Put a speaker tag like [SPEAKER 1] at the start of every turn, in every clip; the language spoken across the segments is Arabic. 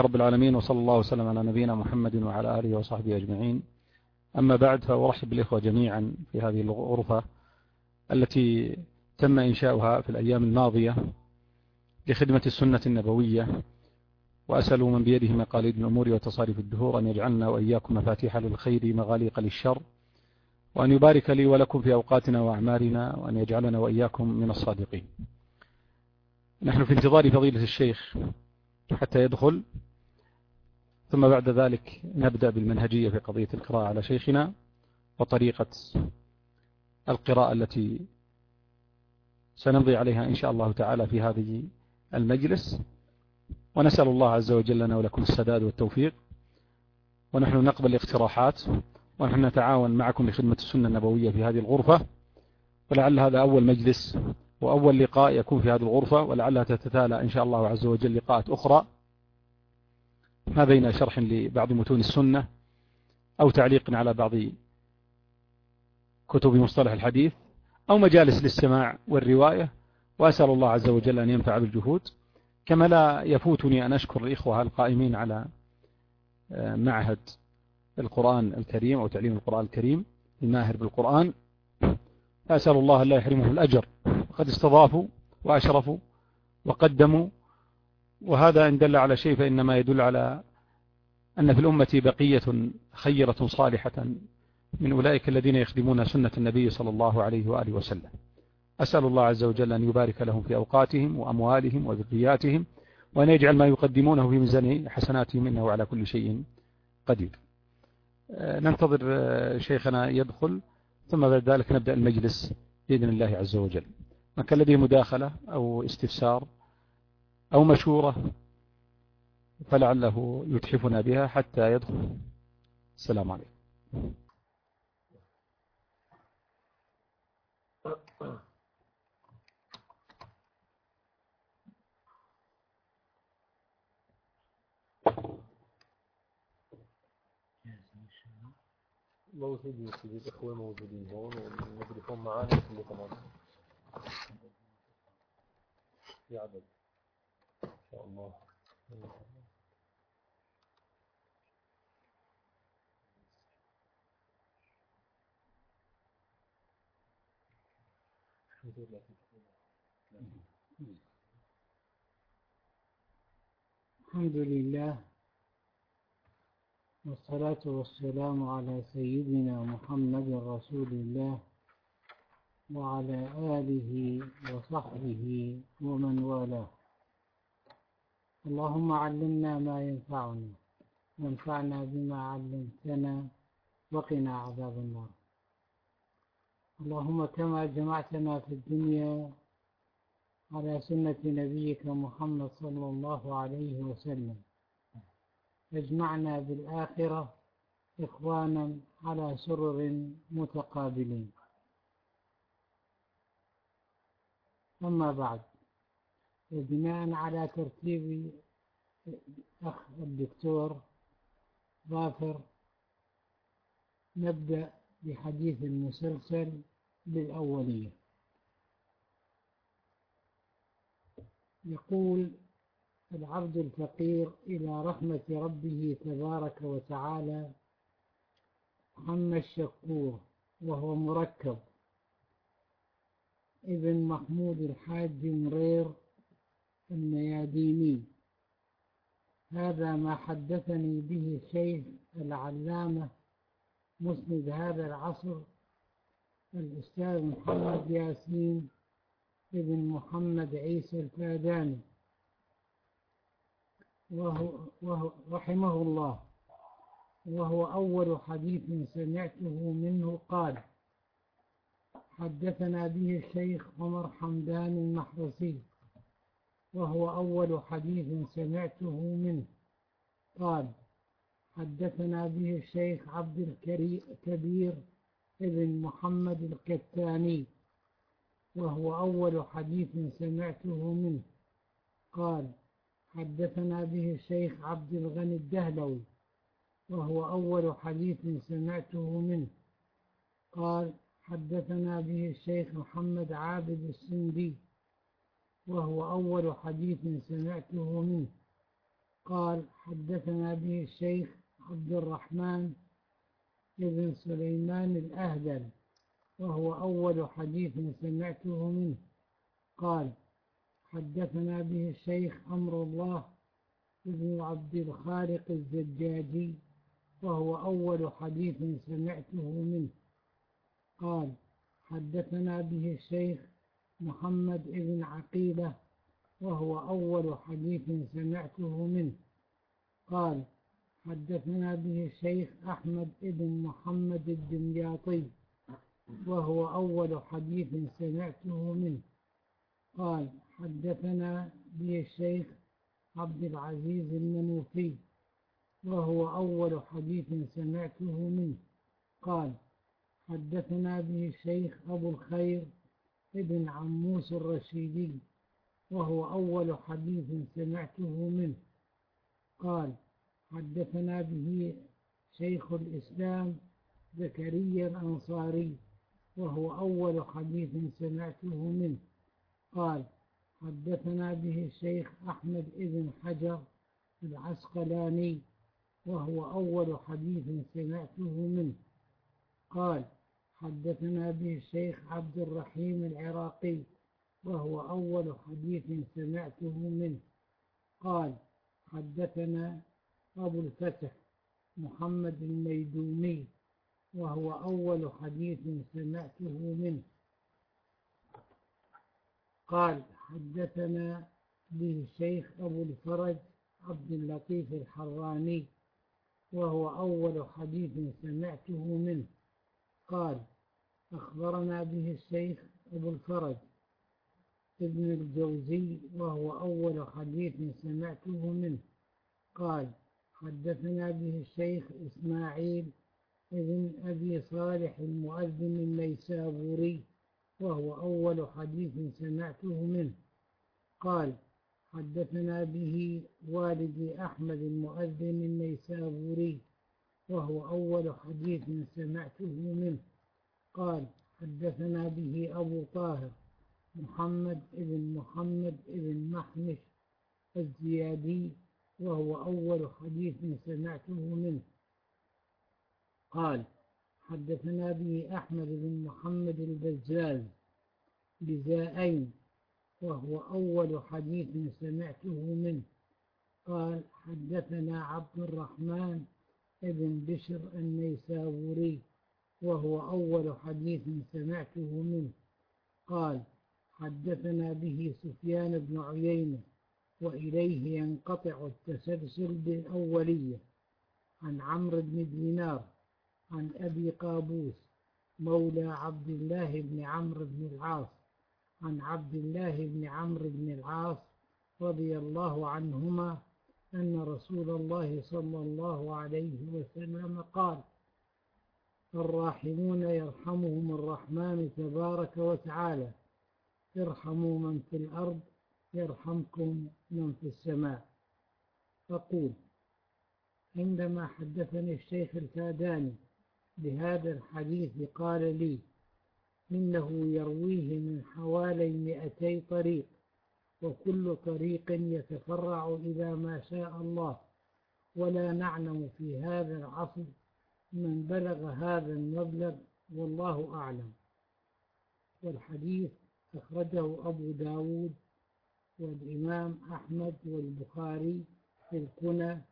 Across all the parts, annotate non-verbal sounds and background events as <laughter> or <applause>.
[SPEAKER 1] رب العالمين وصلى الله وسلم على نبينا محمد وعلى آله وصحبه أجمعين. أما بعد فأرحب بالإخوة جميعا في هذه الغرفة التي تم إنشاؤها في الأيام الماضية لخدمة السنة النبوية. وأسأل من بيده مقاليد الأمور وتصاريف الدهور أن يجعلنا وإياكم مفاتيح للخير مغاليق للشر. وأن يبارك لي ولكم في أوقاتنا وأعمالنا وأن يجعلنا وإياكم من الصادقين. نحن في انتظار فضيلة الشيخ حتى يدخل. ثم بعد ذلك نبدأ بالمنهجية في قضية القراءة على شيخنا وطريقة القراءة التي سنمضي عليها إن شاء الله تعالى في هذه المجلس. ونسأل الله عز وجل لنا ولكم السداد والتوفيق. ونحن نقبل الاقتراحات. ونحن نتعاون معكم لخدمة السنة النبوية في هذه الغرفة. ولعل هذا أول مجلس وأول لقاء يكون في هذه الغرفة. ولعلها تتتالى إن شاء الله عز وجل لقاءات أخرى. ما بين شرح لبعض متون السنة أو تعليق على بعض كتب مصطلح الحديث أو مجالس للسماع والرواية وأسأل الله عز وجل أن ينفع بالجهود. كما لا يفوتني أن أشكر الإخوة القائمين على آه، معهد القرآن الكريم أو تعليم القرآن الكريم الماهر بالقرآن. أسأل الله لا يحرمه الأجر. وقد استضافوا وأشرفوا وقدموا وهذا إن دل على شيء فإنما يدل على أن في الأمة بقية خيرة صالحة من أولئك الذين يخدمون سنة النبي صلى الله عليه وآله وسلم. أسأل الله عز وجل أن يبارك لهم في أوقاتهم وأموالهم وذرياتهم وأن يجعل ما يقدمونه في ميزان حسناتهم إنه على كل شيء قدير. آه، ننتظر آه، شيخنا يدخل ثم بعد ذلك نبدأ المجلس بإذن الله عز وجل. من كان لديه مداخلة أو استفسار أو مشورة فلعله يتحفنا بها حتى يدخل. السلام عليكم.
[SPEAKER 2] موجودين في الإخوة موجودين هون والميكروفون معانا تمام في عدد شاء الله.
[SPEAKER 3] الحمد لله. والصلاة والسلام على سيدنا محمد رسول الله وعلى آله وصحبه ومن والاه. اللهم علمنا ما ينفعنا وانفعنا بما علمتنا وقنا عذاب النار. اللهم كما جمعتنا في الدنيا على سنة نبيك محمد صلى الله عليه وسلم. أجمعنا بالآخرة إخوانا على سرر متقابلين. أما بعد وبناء على ترتيب أخ الدكتور ظافر نبدأ بحديث المسلسل بالأولية يقول العبد الفقير إلى رحمة ربه تبارك وتعالى محمد الشكور وهو مركب. ابن محمود الحاج مرير المياديني. هذا ما حدثني به الشيخ العلامة مسند هذا العصر الأستاذ محمد ياسين ابن محمد عيسى الفاداني. وهو, وهو رحمه الله. وهو أول حديث سمعته منه قال حدثنا به الشيخ عمر حمدان المحرسي. وهو أول حديث سمعته منه. قال حدثنا به الشيخ عبد الكبير ابن محمد الكتاني وهو أول حديث سمعته منه. قال حدثنا به الشيخ عبد الغني الدهلوي وهو أول حديث سمعته منه. قال حدثنا به الشيخ محمد عابد السندي وهو أول حديث سمعته منه. قال حدثنا به الشيخ عبد الرحمن بن سليمان الأهدل وهو أول حديث سمعته منه. قال حدثنا به الشيخ أمر الله بن عبد الخالق الزجاجي وهو أول حديث سمعته منه. قال حدثنا به الشيخ محمد بن عقيلة وهو أول حديث سمعته منه. قال حدثنا به الشيخ أحمد بن محمد الدمياطي وهو أول حديث سمعته منه. قال حدثنا به الشيخ عبد العزيز المنوفي وهو أول حديث سمعته منه. قال حدثنا به الشيخ أبو الخير ابن عموس الرشيدي وهو أول حديث سمعته منه. قال حدثنا به شيخ الإسلام زكريا الأنصاري وهو أول حديث سمعته منه. قال حدثنا به الشيخ أحمد بن حجر العسقلاني وهو أول حديث سمعته منه. قال حدثنا به الشيخ عبد الرحيم العراقي وهو أول حديث سمعته منه. قال حدثنا أبو الفتح محمد الميدومي وهو أول حديث سمعته منه. قال حدثنا به الشيخ أبو الفرج عبد اللطيف الحراني وهو أول حديث سمعته منه. قال أخبرنا به الشيخ أبو الفرج ابن الجوزي وهو أول حديث سمعته منه. قال حدثنا به الشيخ إسماعيل ابن أبي صالح المؤذن النيسابوري وهو أول حديث سمعته منه. قال حدثنا به والدي أحمد المؤذن النيسابوري وهو أول حديث سمعته منه. قال حدثنا به أبو طاهر محمد بن محمد بن محمش الزيادي وهو أول حديث سمعته منه. قال حدثنا به أحمد بن محمد البزاز بزائين وهو أول حديث سمعته منه. قال حدثنا عبد الرحمن بن بشر النيسابوري وهو أول حديث سمعته منه. قال حدثنا به سفيان بن عيينة وإليه ينقطع التسلسل بالأولية. عن عمرو بن دينار عن أبي قابوس مولى عبد الله بن عمرو بن العاص. عن عبد الله بن عمرو بن العاص رضي الله عنهما أن رسول الله صلى الله عليه وسلم قال الراحمون يرحمهم الرحمن تبارك وتعالى. ارحموا من في الأرض يرحمكم من في السماء. أقول عندما حدثني الشيخ الكاداني بهذا الحديث قال لي إنه يرويه من حوالي مئتي طريق. وكل طريق يتفرع إلى ما شاء الله. ولا نعلم في هذا العصر من بلغ هذا المبلغ والله أعلم. والحديث أخرجه أبو داود والإمام أحمد والبخاري في الكنى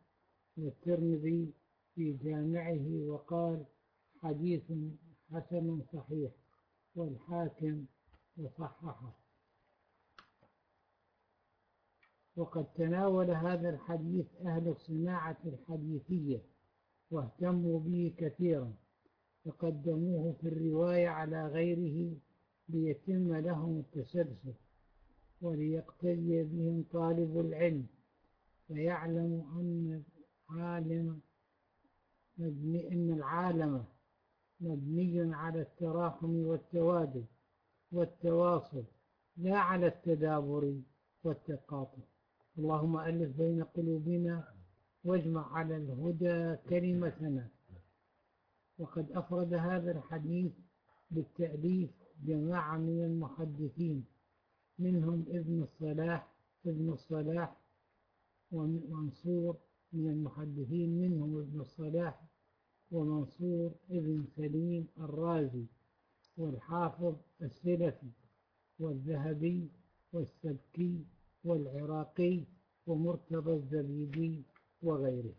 [SPEAKER 3] والترمذي في جامعه وقال حديث حسن صحيح والحاكم وصححه. وقد تناول هذا الحديث أهل الصناعة الحديثية واهتموا به كثيرا فقدموه في الرواية على غيره ليتم لهم التسلسل وليقتدي بهم طالب العلم فيعلم أن العالم مبني أن العالم مبني على التراحم والتوادد والتواصل لا على التدابر والتقاطع. اللهم ألف بين قلوبنا واجمع على الهدى كلمتنا. وقد أفرد هذا الحديث بالتأليف جماعة من المحدثين منهم ابن الصلاح ابن الصلاح ومنصور من المحدثين منهم ابن الصلاح ومنصور ابن سليم الرازي والحافظ السلفي والذهبي والسبكي والعراقي ومرتضى الزبيدي وغيره.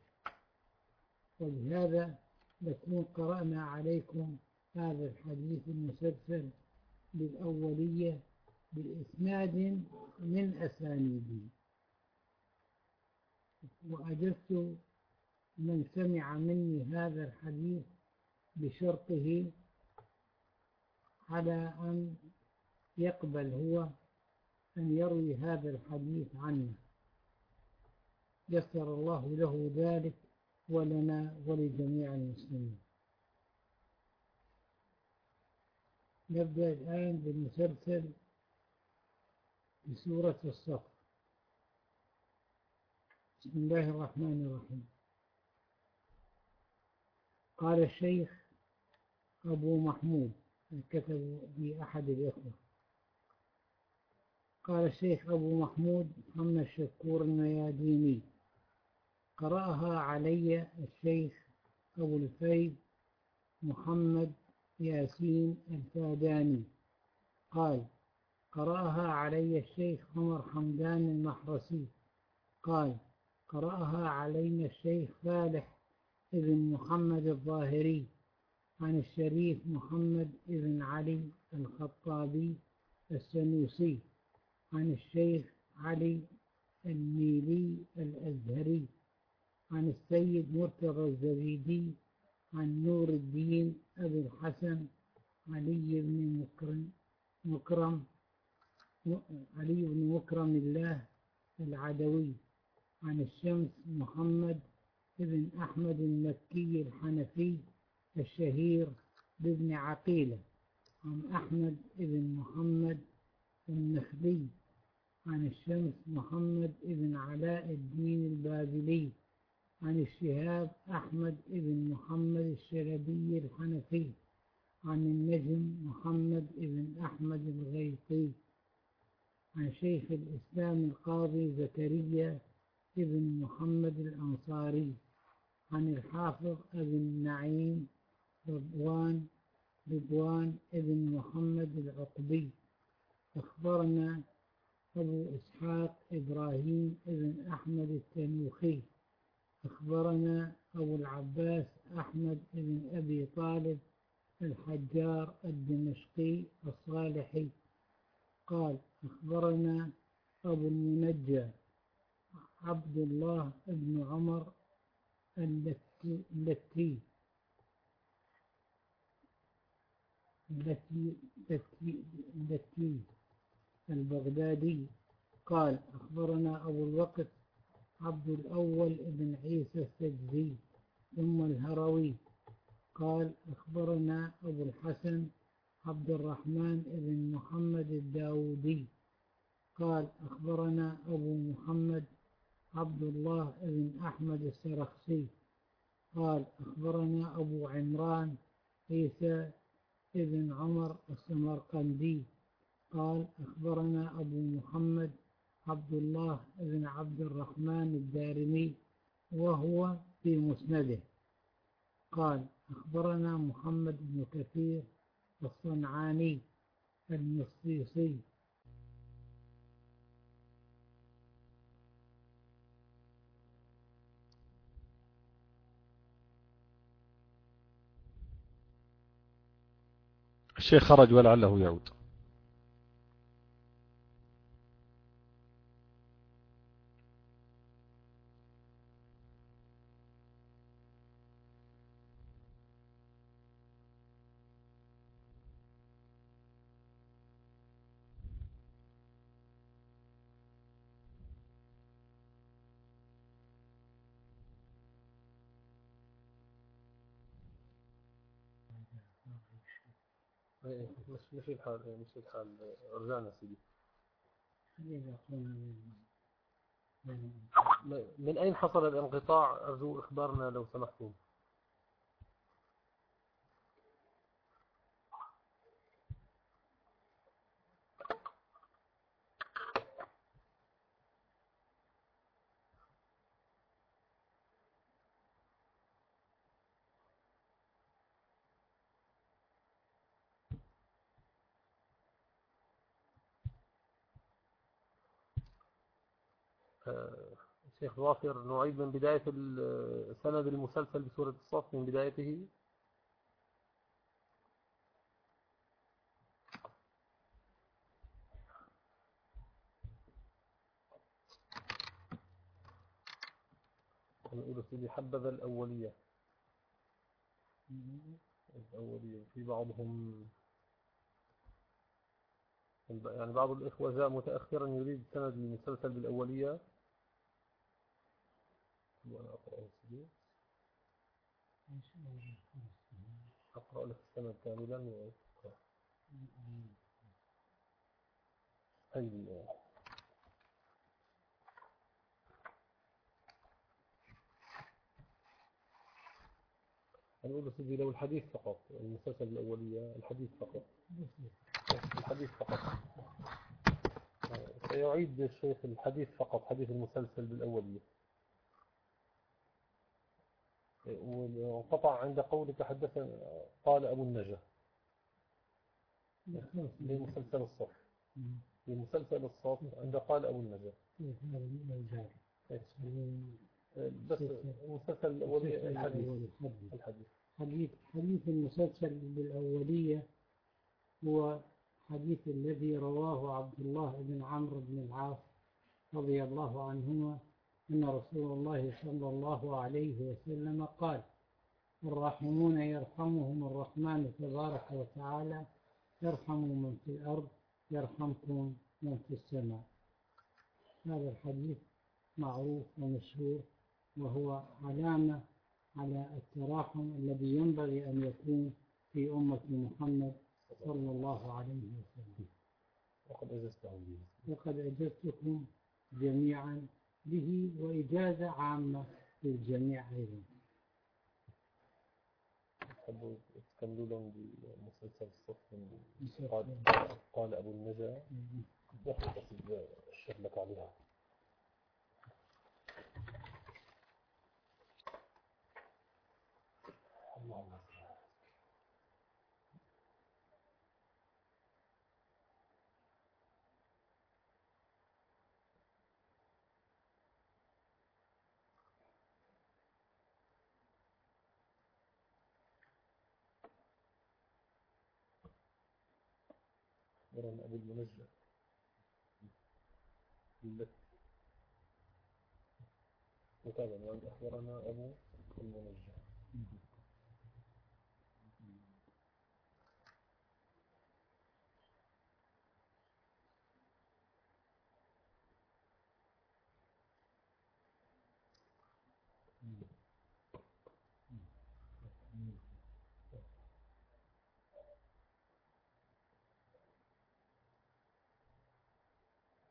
[SPEAKER 3] ولهذا نكون قرأنا عليكم هذا الحديث المسلسل بالأولية بإسناد من أسانيده. وأجبت من سمع مني هذا الحديث بشرطه على أن يقبل هو أن يروي هذا الحديث عنه. يسر الله له ذلك ولنا ولجميع المسلمين. نبدأ الآن بالمسلسل بسورة الصف بسم الله الرحمن الرحيم. قال الشيخ أبو محمود كتب بأحد الإخوة. قال الشيخ أبو محمود محمد شكور المياديني قرأها علي الشيخ أبو الفيد محمد ياسين الفاداني. قال قرأها علي الشيخ عمر حمدان المحرسي. قال قرأها علينا الشيخ فالح ابن محمد الظاهري عن الشريف محمد ابن علي الخطابي السنوسي. عن الشيخ علي النيلي الأزهري عن السيد مرتضى الزبيدي عن نور الدين أبي الحسن علي بن مكرم, مكرم علي بن مكرم الله العدوي عن الشمس محمد بن أحمد المكي الحنفي الشهير بابن عقيلة عن أحمد بن محمد النخلي عن الشمس محمد بن علاء الدين البابلي عن الشهاب أحمد بن محمد الشلبي الحنفي عن النجم محمد بن أحمد الغيطي عن شيخ الإسلام القاضي زكريا ابن محمد الأنصاري عن الحافظ أبي النعيم رضوان رضوان ابن محمد العقبي. أخبرنا أبو إسحاق إبراهيم ابن أحمد التنوخي. أخبرنا أبو العباس أحمد بن أبي طالب الحجار الدمشقي الصالحي. قال أخبرنا أبو المنجى عبد الله بن عمر اللتي التي التي التي البغدادي قال أخبرنا أبو الوقت عبد الأول بن عيسى السجزي ثم الهروي قال أخبرنا أبو الحسن عبد الرحمن بن محمد الداودي قال أخبرنا أبو محمد عبد الله بن أحمد السرخسي قال أخبرنا أبو عمران عيسى بن عمر السمرقندي قال أخبرنا أبو محمد عبد الله بن عبد الرحمن الدارمي وهو في مسنده. قال أخبرنا محمد بن كثير الصنعاني المصيصي.
[SPEAKER 1] الشيخ خرج ولعله يعود.
[SPEAKER 2] مش الحال مش الحال رجعنا سيدي. من أين حصل الانقطاع؟ أرجو إخبارنا لو سمحتم. الشيخ ظافر نعيد من بداية سند المسلسل بسورة الصف من بدايته. نقول سيدي حبذا الأولية. الأولية في بعضهم. يعني بعض الإخوة جاء متأخرا يريد سند المسلسل بالأولية. وأنا أقرأ سيدي أقرأ لك السند كاملا وأقرأ أي هنقول سيدي لو الحديث فقط المسلسل الأولية الحديث فقط. الحديث فقط. سيعيد الشيخ الحديث فقط حديث المسلسل بالأولية. وانقطع عند قولك حدثنا قال أبو النجا. لمسلسل الصف. لمسلسل الصف عند قال أبو النجا. بس المسلسل الأولية الحديث. الحديث.
[SPEAKER 3] حديث حديث المسلسل بالأولية هو حديث الذي رواه عبد الله بن عمرو بن العاص رضي الله عنهما أن رسول الله صلى الله عليه وسلم قال الراحمون يرحمهم الرحمن تبارك وتعالى يرحم من في الأرض يرحمكم من في السماء. هذا الحديث معروف ومشهور وهو علامة على التراحم الذي ينبغي أن يكون في أمة محمد صلى الله عليه وسلم.
[SPEAKER 2] وقد أجزتهم.
[SPEAKER 3] به وقد أجزتكم جميعا به وإجازة عامة للجميع أيضا.
[SPEAKER 2] تكملوا لهم بمسلسل الصف قال, قال أبو النجا. نحن الشيخ لك عليها اللهم أخبرنا أبو المنجى وكذا أخبرنا أبو المنجى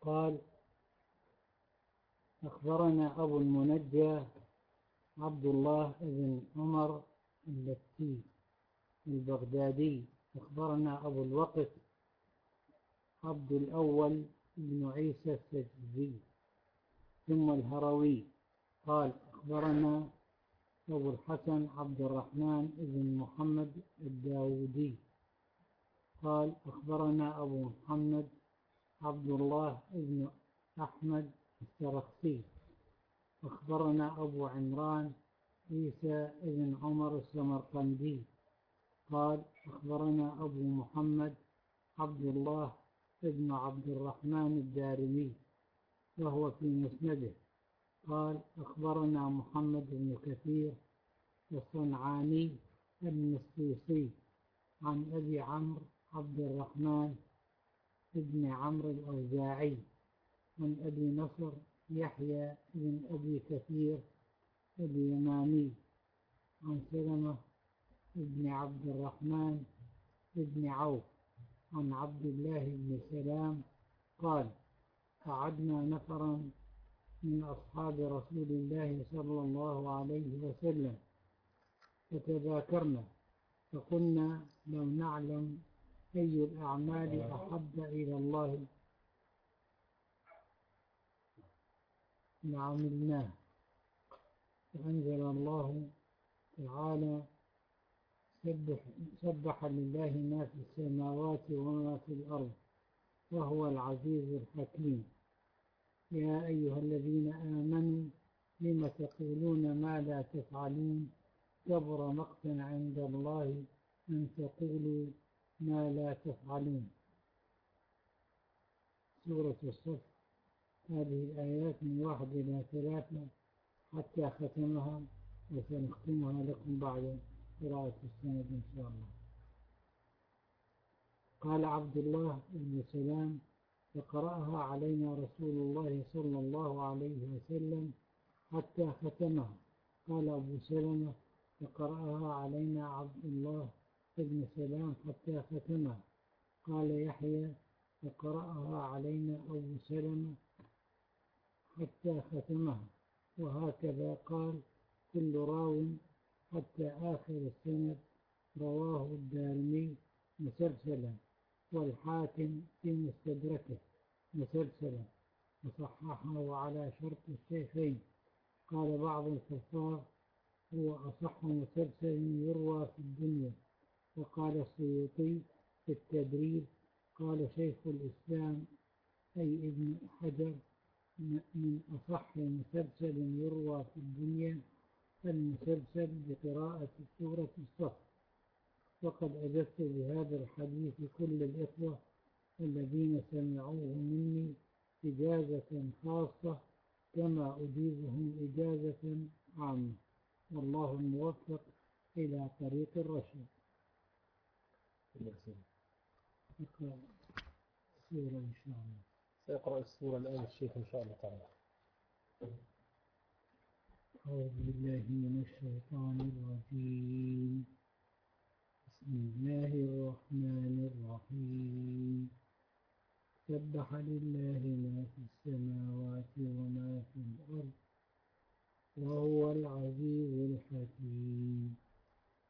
[SPEAKER 3] قال أخبرنا أبو المنجى عبد الله بن عمر اللتي البغدادي. أخبرنا أبو الوقت عبد الأول بن عيسى السجزي ثم الهروي. قال أخبرنا أبو الحسن عبد الرحمن بن محمد الداودي. قال أخبرنا أبو محمد عبد الله بن أحمد السرخسي أخبرنا أبو عمران عيسى بن عمر السمرقندي. قال أخبرنا أبو محمد عبد الله بن عبد الرحمن الدارمي وهو في مسنده. قال أخبرنا محمد بن كثير الصنعاني النصيصي عن أبي عمرو عبد الرحمن بن عمرو الأوزاعي عن أبي نصر يحيى بن أبي كثير اليماني عن سلمة بن عبد الرحمن بن عوف عن عبد الله بن سلام قال قعدنا نفرا من أصحاب رسول الله صلى الله عليه وسلم فتذاكرنا فقلنا لو نعلم أي الأعمال أحب إلى الله. لعملناه فأنزل الله تعالى سبح, سبح لله ما في السماوات وما في الأرض وهو العزيز الحكيم. يا أيها الذين آمنوا لم تقولون ما لا تفعلون؟ كبر مقتا عند الله أن تقولوا ما لا تفعلون. سورة الصف. هذه الآيات من واحد إلى ثلاثة حتى ختمها وسنختمها لكم بعد قراءة السند إن شاء الله. قال عبد الله بن سلام فقرأها علينا رسول الله صلى الله عليه وسلم حتى ختمها قال أبو سلمة فقرأها علينا عبد الله بن سلام حتى ختمها قال يحيى فقرأها علينا أبو سلمة حتى ختمها. وهكذا قال كل راو حتى آخر السند. رواه الدارمي مسلسلا والحاكم في مستدركه مسلسلا وصححه على شرط الشيخين قال بعض الكفار هو أصح مسلسل يروى في الدنيا. وقال السيوطي في التدريب قال شيخ الإسلام أي ابن حجر من أصح مسلسل يروى في الدنيا المسلسل بقراءة سورة الصف. وقد أجبت بهذا الحديث كل الإخوة الذين سمعوه مني إجازة خاصة كما أجيبهم إجازة عامة. والله الموفق إلى طريق الرشد اقرأ السورة إن شاء الله
[SPEAKER 2] سيقرأ السورة الآن الشيخ إن شاء الله تعالى.
[SPEAKER 3] أعوذ بالله من الشيطان الرجيم. بسم الله الرحمن الرحيم. سبح لله ما في السماوات وما في الأرض وهو العزيز الحكيم.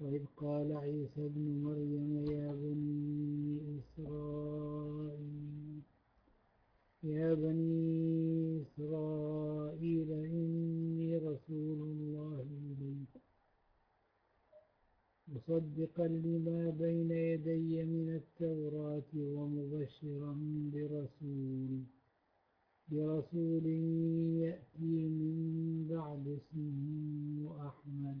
[SPEAKER 3] وإذ قال عيسى ابن مريم يا بني إسرائيل يا بني إسرائيل إني رسول الله إليكم مصدقا لما بين يدي من التوراة ومبشرا برسول برسول يأتي من بعد اسمه أحمد.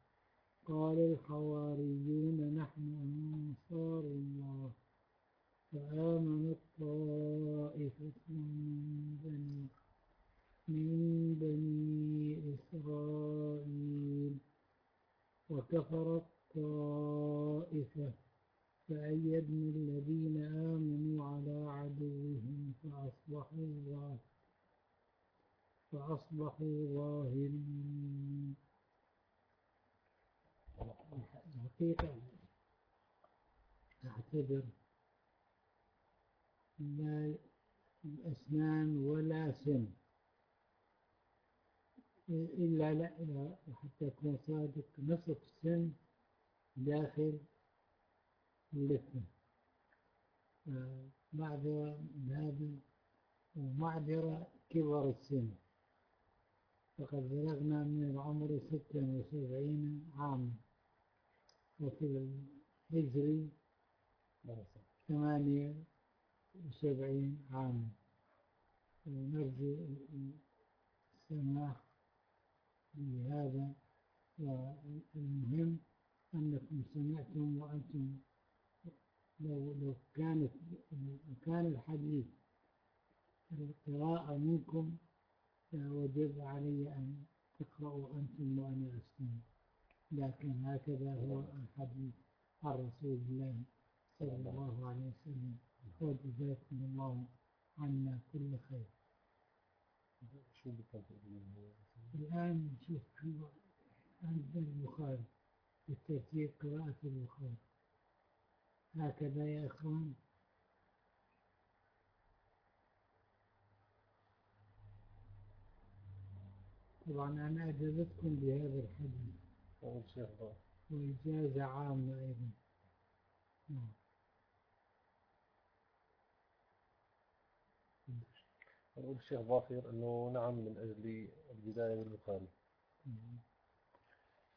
[SPEAKER 3] قال الحواريون نحن أنصار الله. فآمنت طائفة من بني من بني إسرائيل. وكفرت طائفة. فأيدنا الذين آمنوا على عدوهم فأصبحوا ظاهرين فأصبحوا ظاهرين. الحقيقة أعتبر لا الأسنان ولا سن إلا لا حتى أكون صادق نصف سن داخل اللثة معذرة هذا ومعذرة كبر السن فقد بلغنا من العمر ستة وسبعين عاما وفي الهجري ثمانية وسبعين عاما ونرجو السماح بهذا والمهم أنكم سمعتم وأنتم لو لو كانت كان الحديث القراءة منكم وجب علي أن تقرأوا أنتم وأنا أستمع. لكن هكذا هو الحديث عن رسول الله صلى الله عليه وسلم. وجزاكم الله عنا كل خير.
[SPEAKER 2] شو
[SPEAKER 3] الآن نشوف عند البخاري بالترتيب قراءة البخاري. هكذا يا إخوان. طبعا أنا أجازتكم بهذا الحديث. وإجازة عامة أيضا. نعم.
[SPEAKER 2] أقول الشيخ ظافر أنه نعم من أجل البداية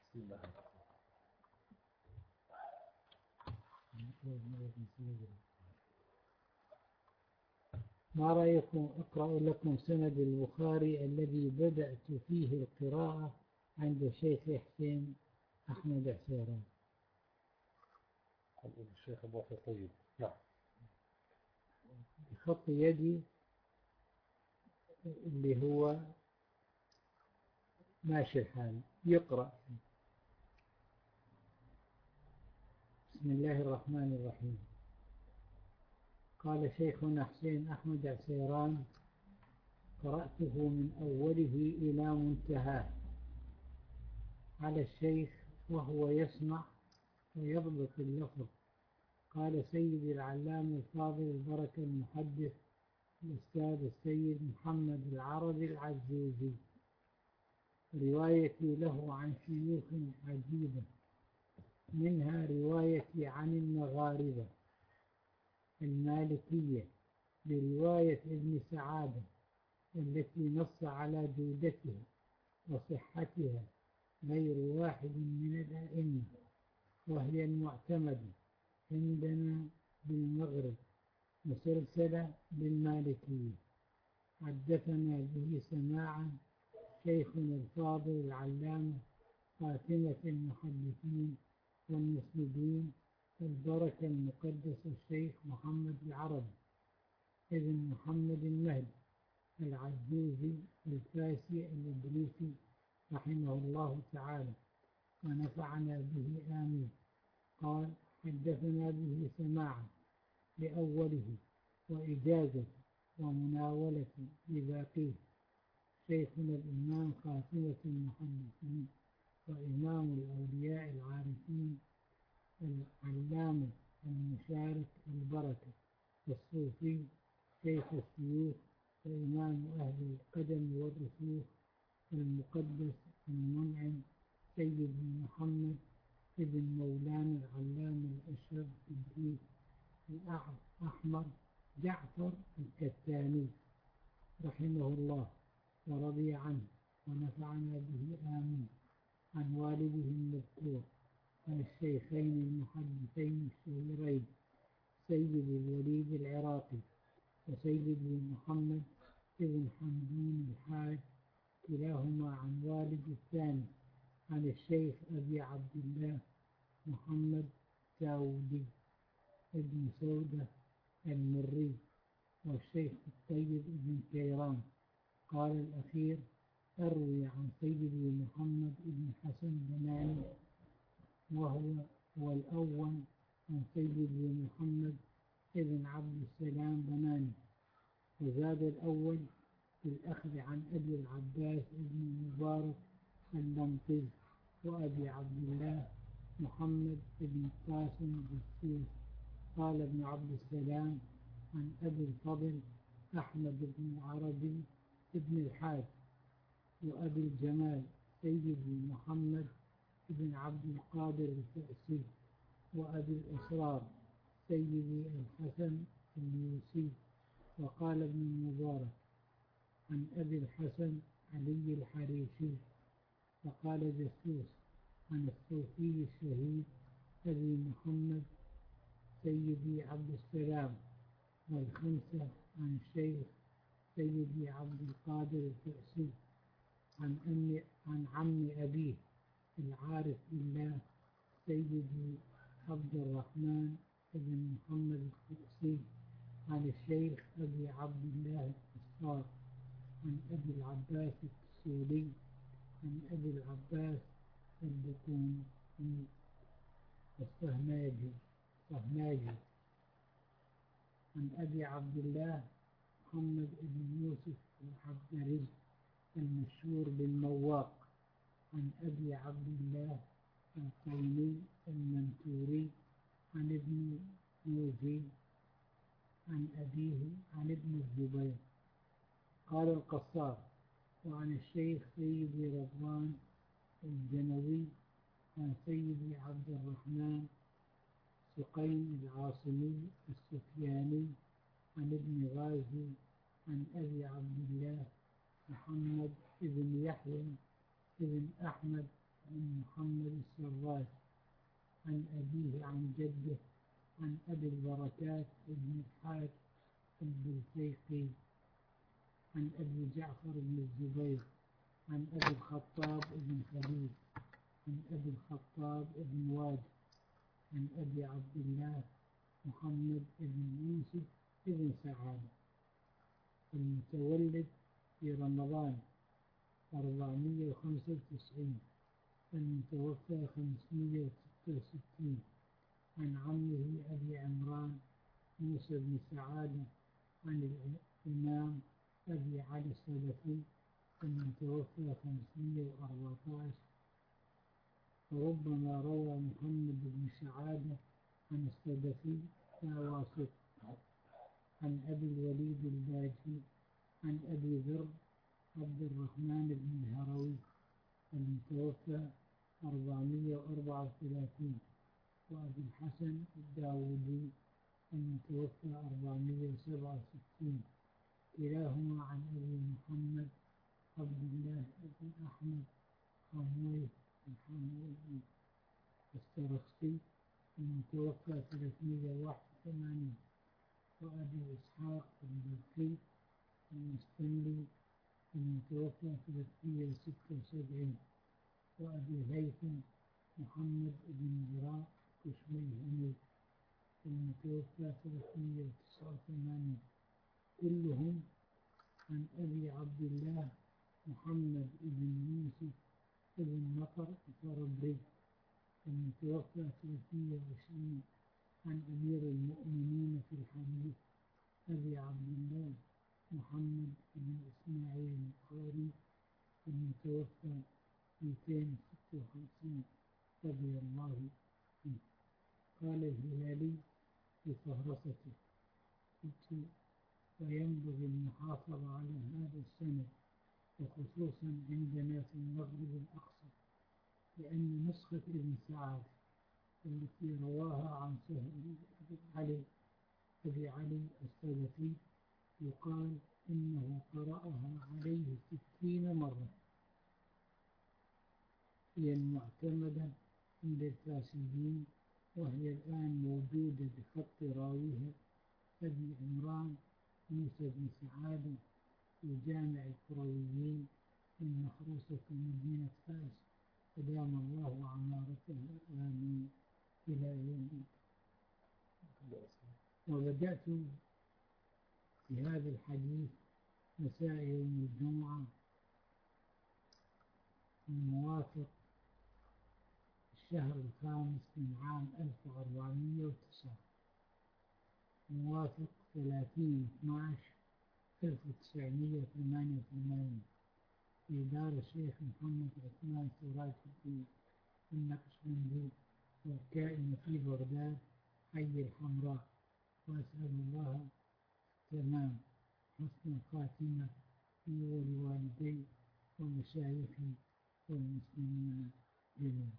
[SPEAKER 2] بسم الله.
[SPEAKER 3] ما رأيكم؟ أقرأ لكم سند البخاري الذي بدأت فيه القراءة عند الشيخ حسين أحمد عسيران
[SPEAKER 2] أقول الشيخ ظافر طيب نعم.
[SPEAKER 3] بخط يدي اللي هو ماشي الحال. يقرأ. بسم الله الرحمن الرحيم. قال شيخنا حسين أحمد عسيران قرأته من أوله إلى منتهاه. على الشيخ وهو يسمع ويضبط اللفظ. قال سيدي العلام الفاضل البركة المحدث الأستاذ السيد محمد العربي العزوزي روايتي له عن شيوخ عجيبة منها روايتي عن المغاربة المالكية برواية ابن سعادة التي نص على جودتها وصحتها غير واحد من الأئمة وهي المعتمدة عندنا بالمغرب مسلسلة بالمالكية. حدثنا به سماعا شيخنا الفاضل العلامة خاتمة المحدثين والمسندين البركة المقدس الشيخ محمد العربي ابن محمد المهدي العجوزي الفاسي الإدريسي رحمه الله تعالى ونفعنا به آمين. قال حدثنا به سماعا لأوله وإجازة ومناولة لباقيه. شيخنا الإمام خاتمة المحدثين وإمام الأولياء العارفين العلامة المشارك البركة الصوفي شيخ الشيوخ وإمام أهل القدم والرسوخ المقدس المنعم سيد محمد ابن مولانا العلامة الأشرف الدين الأحمر جعفر الكتاني رحمه الله ورضي عنه ونفعنا به آمين. عن والده المذكور عن الشيخين المحدثين الشهيرين سيد الوليد العراقي وسيد محمد بن حمدون الحاج كلاهما عن والد الثاني عن الشيخ أبي عبد الله محمد ساودي ابن سودة المري والشيخ الطيب بن كيران. قال الأخير أروي عن سيدي محمد بن حسن بناني وهو هو الأول عن سيدي محمد بن عبد السلام بناني. وزاد الأول في الأخذ عن أبي العباس بن المبارك اللمطي وأبي عبد الله محمد بن قاسم بالسوس قال ابن عبد السلام عن أبي الفضل أحمد بن عربي بن الحاج وأبي الجمال سيدي محمد بن عبد القادر الفأسي وأبي الأسرار سيدي الحسن اليوسي. وقال ابن المبارك عن أبي الحسن علي الحريشي وقال جسوس عن الصوفي الشهيد أبي محمد سيدي عبد السلام والخمسة عن الشيخ سيدي عبد القادر الفأسي عن أم عن عم أبيه العارف بالله سيدي عبد الرحمن بن محمد الفأسي عن الشيخ أبي عبد الله القصار عن أبي العباس السوري عن أبي العباس البطون الصهناجي صهناجي عن أبي عبد الله محمد بن يوسف الحبدري المشهور بالمواق. عن أبي عبد الله القيمي المنتوري عن ابن نوزي عن أبيه عن ابن الزبير. قال القصار وعن الشيخ سيدي رضوان الجنوي عن سيدي عبد الرحمن سقيم العاصمي السفياني عن ابن غازي عن أبي عبد الله محمد بن يحيى بن أحمد بن محمد السراج عن أبيه عن جده عن أبي البركات بن الحارث البلتيقي. عن أبي جعفر بن الزبير عن أبي الخطاب بن خليل عن أبي الخطاب بن واد عن أبي عبد الله محمد بن يوسف بن سعادة المتولد في رمضان 495 المتوفى 566 عن عمه أبي عمران موسى بن سعادة عن الإمام أبي علي السلفي المتوفى 514 وربما روى محمد بن سعادة عن السلفي لا واسط عن أبي الوليد الباجي عن أبي ذر عبد الرحمن بن الهروي المتوفى 434 وأبي الحسن الداودي المتوفى 467 كلاهما عن أبي محمد عبد الله بن أحمد خموي الحموي السرخسي المتوفى 381 وأبي إسحاق البلخي المستملي المتوفى 376 وأبي هيثم محمد بن براء كشميهني المتوفى 389 كلهم عن أبي عبد الله محمد بن يوسف بن مطر الفربري المتوفى 320 عن أمير المؤمنين في الحديث أبي عبد الله محمد بن إسماعيل البخاري المتوفى 256 رضي الله عنه. قال الهلالي في فهرسته وينبغي المحافظة على هذا السند وخصوصا عندنا في المغرب الأقصى لأن نسخة ابن سعد التي رواها عن سهل علي أبي علي السلفي يقال إنه قرأها عليه ستين مرة. هي المعتمدة عند الفاسدين وهي الآن موجودة بخط راويها أبي عمران موسى بن سعادة في جامع القرويين المحروسة في مدينة فاس أدام الله عمارتها آمين. إلى يوم. وبدأت في هذا الحديث مساء يوم الجمعة الموافق الشهر الخامس من عام 1409 موافق 30 12 1988 في دار الشيخ محمد عثمان سراج الدين النقشبندي والكائن في بغداد حي الحمراء. وأسأل الله تمام حسن الخاتمة لي ولوالدي ومشايخي والمسلمين جميعا.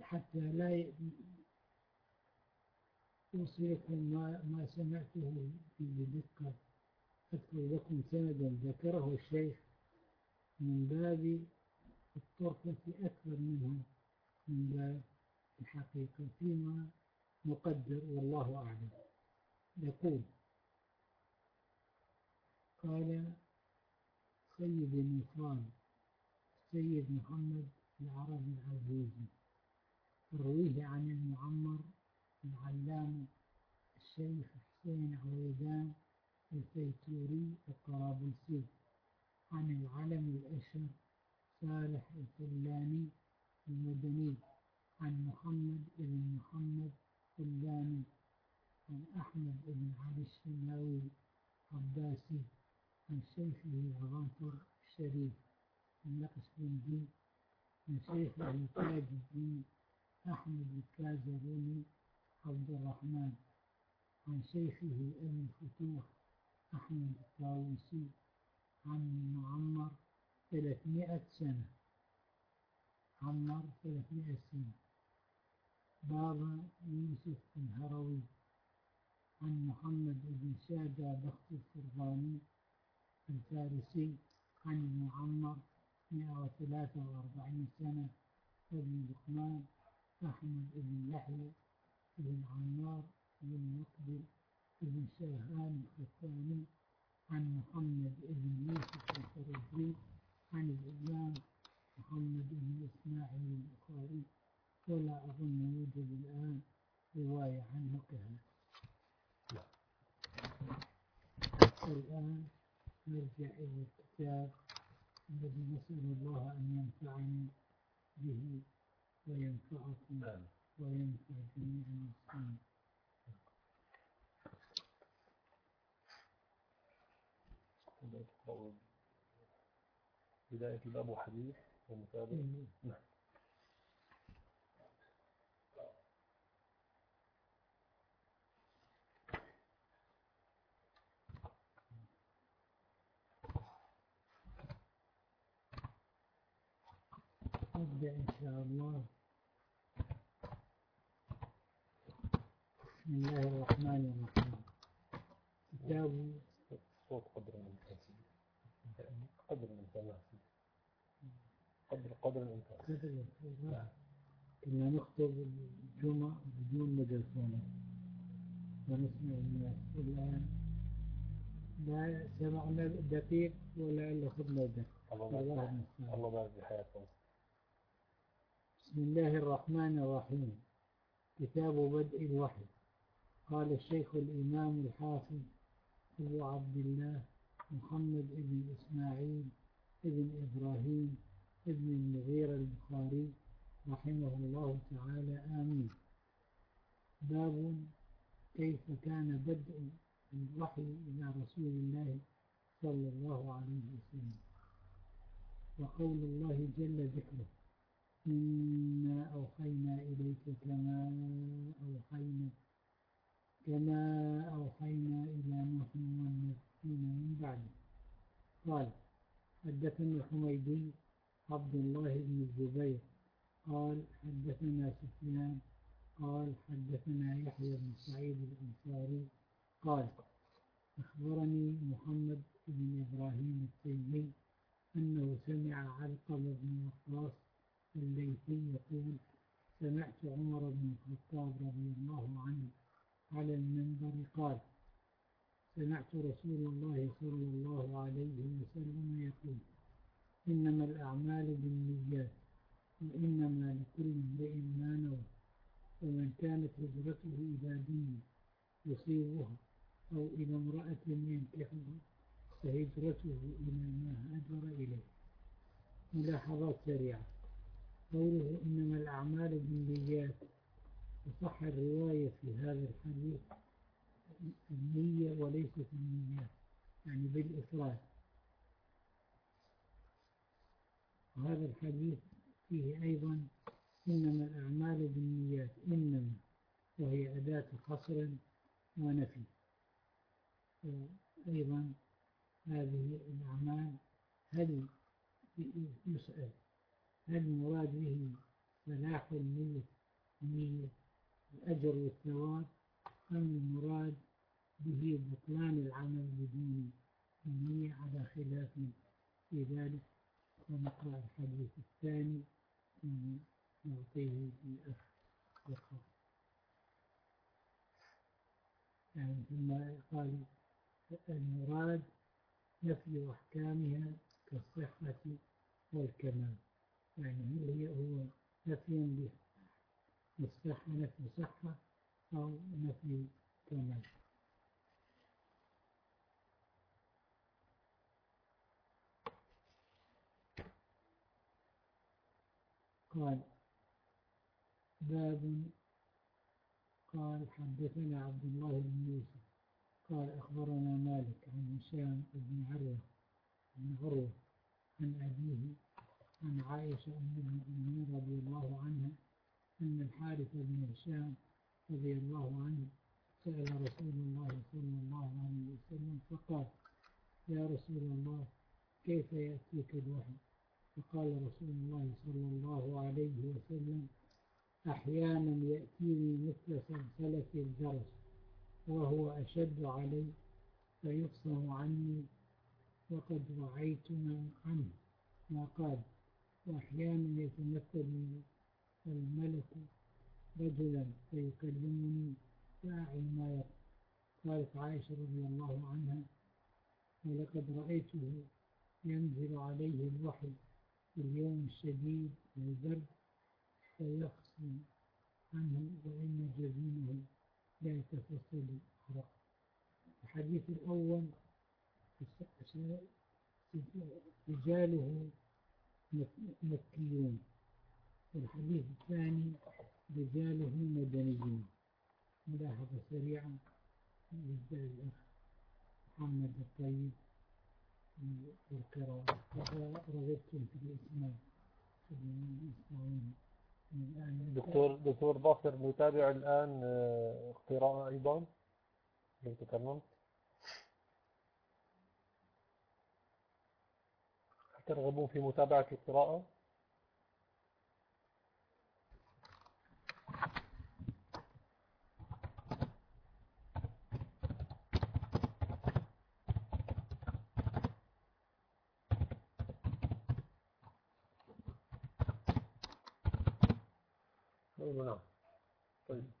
[SPEAKER 3] حتى لا أوصيكم ما, ما سمعته بدقة أذكر لكم سندا ذكره الشيخ من باب الطرفة أكثر منها من باب الحقيقة فيما مقدر والله أعلم. يقول قال سيد النصران سيد محمد العربي العزيزي رويه عن المعمر العلامة الشيخ حسين عويدان الفيتوري الطرابلسي عن العلم الأشهر صالح الفلاني المدني عن محمد بن محمد فلاني عن أحمد بن علي الشناوي عباسي عن شيخه غافر الشريف النقشبندي عن شيخه تاج الدين أحمد الكازروني عبد الرحمن عن شيخه أبي الفتوح أحمد الطاووسي عن معمر ثلاثمائة سنة. عمر ثلاثمائة سنة. بابا يوسف الهروي عن محمد بن شادة بخت الفرغاني الفارسي عن المعمر 143 سنة. ابن لقمان أحمد بن يحيى بن عمار بن مقبل بن شاهان الختاني عن محمد بن يوسف الفرزي عن الإمام محمد بن إسماعيل البخاري. ولا أظن يوجد الآن رواية عنه كهذا الآن نرجع إلى الكتاب الذي نسأل الله أن ينفعني به وينفعكم. وينفع جميع المسلمين
[SPEAKER 2] بداية الباب وحديث ومتابع نعم.
[SPEAKER 3] إن شاء الله بسم الله الرحمن الرحيم. كتاب
[SPEAKER 2] الصوت قدر الإمكان قدر الإمكان قدر قدر
[SPEAKER 3] كتب كنا نخطب الجمعة بدون ميكروفون. ونسمع الناس. الآن لا سمعنا دقيق ولا إلا خذنا دقيق.
[SPEAKER 2] الله بارك في حياتكم
[SPEAKER 3] بسم الله الرحمن الرحيم. كتاب بدء الوحي. قال الشيخ الإمام الحافظ أبو عبد الله محمد بن إسماعيل بن إبراهيم بن المغيرة البخاري رحمه الله تعالى. آمين. باب كيف كان بدء الوحي إلى رسول الله صلى الله عليه وسلم. وقول الله جل ذكره إنا أوحينا إليك كما أوحينا كما أوحينا إلى نوح والنبيين من بعده. قال حدثني الحميدي عبد الله بن الزبير. قال حدثنا سفيان. قال حدثنا يحيى بن سعيد الأنصاري. قال أخبرني محمد بن إبراهيم التيمي أنه سمع علقم بن وقاص الليثي يقول سمعت عمر بن الخطاب رضي الله عنه على المنبر قال سمعت رسول الله صلى الله عليه وسلم يقول إنما الأعمال بالنيات وإنما لكل امرئ ما نوى ومن كانت هجرته إلى دين يصيبها أو إلى امرأة ينكحها فهجرته إلى ما هاجر إليه. ملاحظات سريعة قوله إنما الأعمال بالنيات وصح الرواية في هذا الحديث النية وليست النيات يعني بالإفراد. وهذا الحديث فيه أيضا إنما الأعمال بالنيات إنما وهي أداة حصر ونفي. أيضا هذه الأعمال هل يسأل هل المراد به صلاح النية؟ النية الأجر والثواب أم المراد به بطلان العمل بدون النية على خلاف في ذلك؟ ونقرأ الحديث الثاني نعطيه للأخ يقرأ يعني ثم قال المراد نفي أحكامها كالصحة والكمال. يعني هي هو نفي للصحة نفي صحة أو نفي كمال قال باب قال حدثنا عبد الله بن يوسف قال أخبرنا مالك عن هشام بن عروة بن عروة عن أبيه عن عائشة أم المؤمنين رضي الله عنها أن الحارث بن هشام رضي الله عنه سأل رسول الله صلى الله عليه وسلم فقال يا رسول الله كيف يأتيك الوحي؟ فقال رسول الله صلى الله عليه وسلم أحيانا يأتيني مثل سلسلة الجرس وهو أشد علي فيفصم عني وقد رعيت عنه. ما قال وأحيانا يتمثل الملك رجلا فيكلمني فأعي ما قالت عائشة رضي الله عنها ولقد رأيته ينزل عليه الوحي في اليوم الشديد والبرد فيخصم عنه وإن جبينه لا يتفصل عرق الحديث الأول رجاله مكيون. والحديث الثاني رجاله مدنيون ملاحظة سريعة. بالنسبة للأخ محمد الطيب. والقراءة رغبتم في الإسلام
[SPEAKER 2] دكتور دكتور باقر نتابع الآن آه، قراءة أيضا؟ لو تكرمت. ترغبون في متابعة القراءة؟ نعم طيب.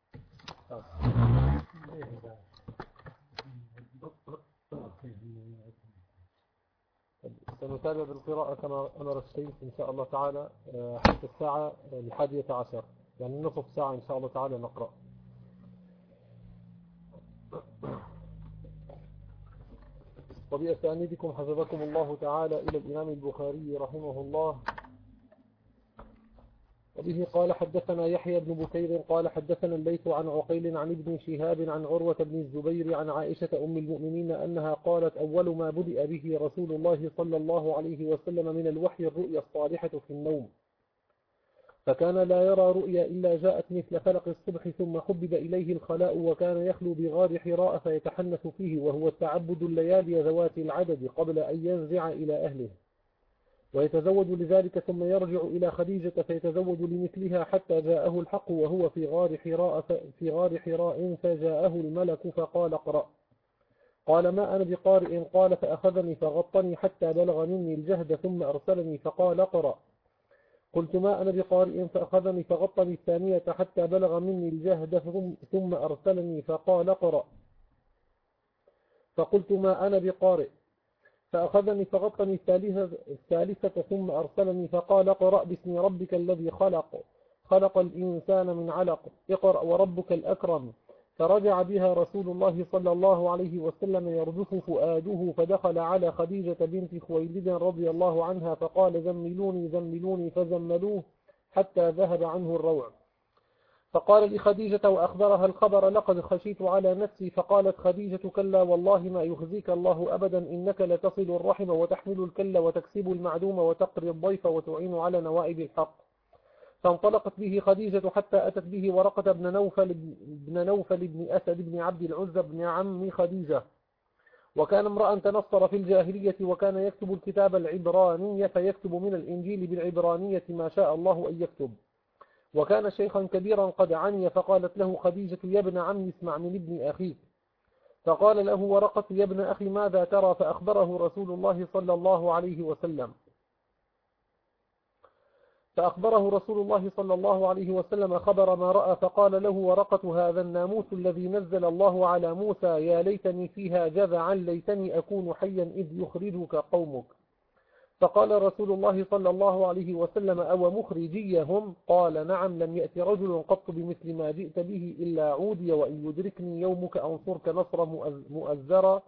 [SPEAKER 2] سنتابع بالقراءة كما أمر السيد إن شاء الله تعالى آه، حتى الساعة الحادية عشر. يعني نصف ساعة إن شاء الله تعالى نقرأ. وبأسانيدكم حفظكم الله تعالى إلى الإمام البخاري رحمه الله. وبه قال حدثنا يحيى بن بكير قال حدثنا الليث عن عقيل عن ابن شهاب عن عروة بن الزبير عن عائشة أم المؤمنين أنها قالت أول ما بدأ به رسول الله صلى الله عليه وسلم من الوحي الرؤيا الصالحة في النوم. فكان لا يرى رؤيا إلا جاءت مثل فلق الصبح ثم حبب إليه الخلاء وكان يخلو بغار حراء فيتحنث فيه وهو التعبد الليالي ذوات العدد قبل أن ينزع إلى أهله. ويتزوج لذلك ثم يرجع إلى خديجة فيتزوج لمثلها حتى جاءه الحق وهو في غار حراء في غار حراء فجاءه الملك فقال اقرأ. قال ما أنا بقارئ؟ قال فأخذني فغطني حتى بلغ مني الجهد ثم أرسلني فقال اقرأ. قلت ما أنا بقارئ؟ فأخذني فغطني الثانية حتى بلغ مني الجهد ثم أرسلني فقال اقرأ. فقلت ما أنا بقارئ؟ فأخذني فغطني الثالثة ثم أرسلني فقال اقرأ باسم ربك الذي خلق خلق الإنسان من علق. اقرأ وربك الأكرم. فرجع بها رسول الله صلى الله عليه وسلم يرجف فؤاده فدخل على خديجة بنت خويلد رضي الله عنها فقال زملوني زملوني فزملوه حتى ذهب عنه الروع. فقال لخديجة وأخبرها الخبر لقد خشيت على نفسي. فقالت خديجة كلا والله ما يخزيك الله أبدا إنك لتصل الرحم وتحمل الكل وتكسب المعدوم وتقري الضيف وتعين على نوائب الحق. فانطلقت به خديجة حتى أتت به ورقة بن نوفل, بن نوفل بن أسد بن عبد العزى بن عم خديجة. وكان امرأ تنصر في الجاهلية وكان يكتب الكتاب العبرانية فيكتب من الإنجيل بالعبرانية ما شاء الله أن يكتب. وكان شيخا كبيرا قد عني فقالت له خديجة يا ابن عمي اسمع من ابن أخيك. فقال له ورقة يا ابن أخي ماذا ترى؟ فأخبره رسول الله صلى الله عليه وسلم. فأخبره رسول الله صلى الله عليه وسلم خبر ما رأى فقال له ورقة هذا الناموس الذي نزل الله على موسى يا ليتني فيها جذعا ليتني أكون حيا إذ يخرجك قومك. فقال رسول الله صلى الله عليه وسلم أو مخرجيهم؟ قال نعم لم يأتي رجل قط بمثل ما جئت به إلا عودي وإن يدركني يومك أنصرك نصر مؤذرا